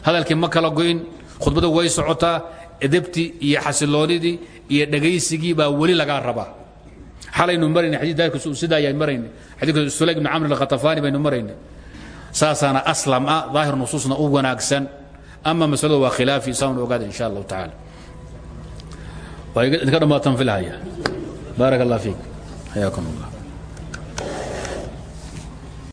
hadalkii ma kala goyn khudbadu way socotaa edebtii iyo xasiloonidii iyo dhegaysigii baa weli lagaa rabaa. Xalaynu marayna xadiis daahirkiisu sidaa ayaan marayna xadiiska sulayd ibn camr al-khatafaani baynu marayna saasaana aslam ah daahir nusuusna u wanaagsan. Ama masaladu waa khilaafi saanu ogaada insha allahu tacaala idinka dhammaatan filhaya baarak allah fiik. Xayaakum allah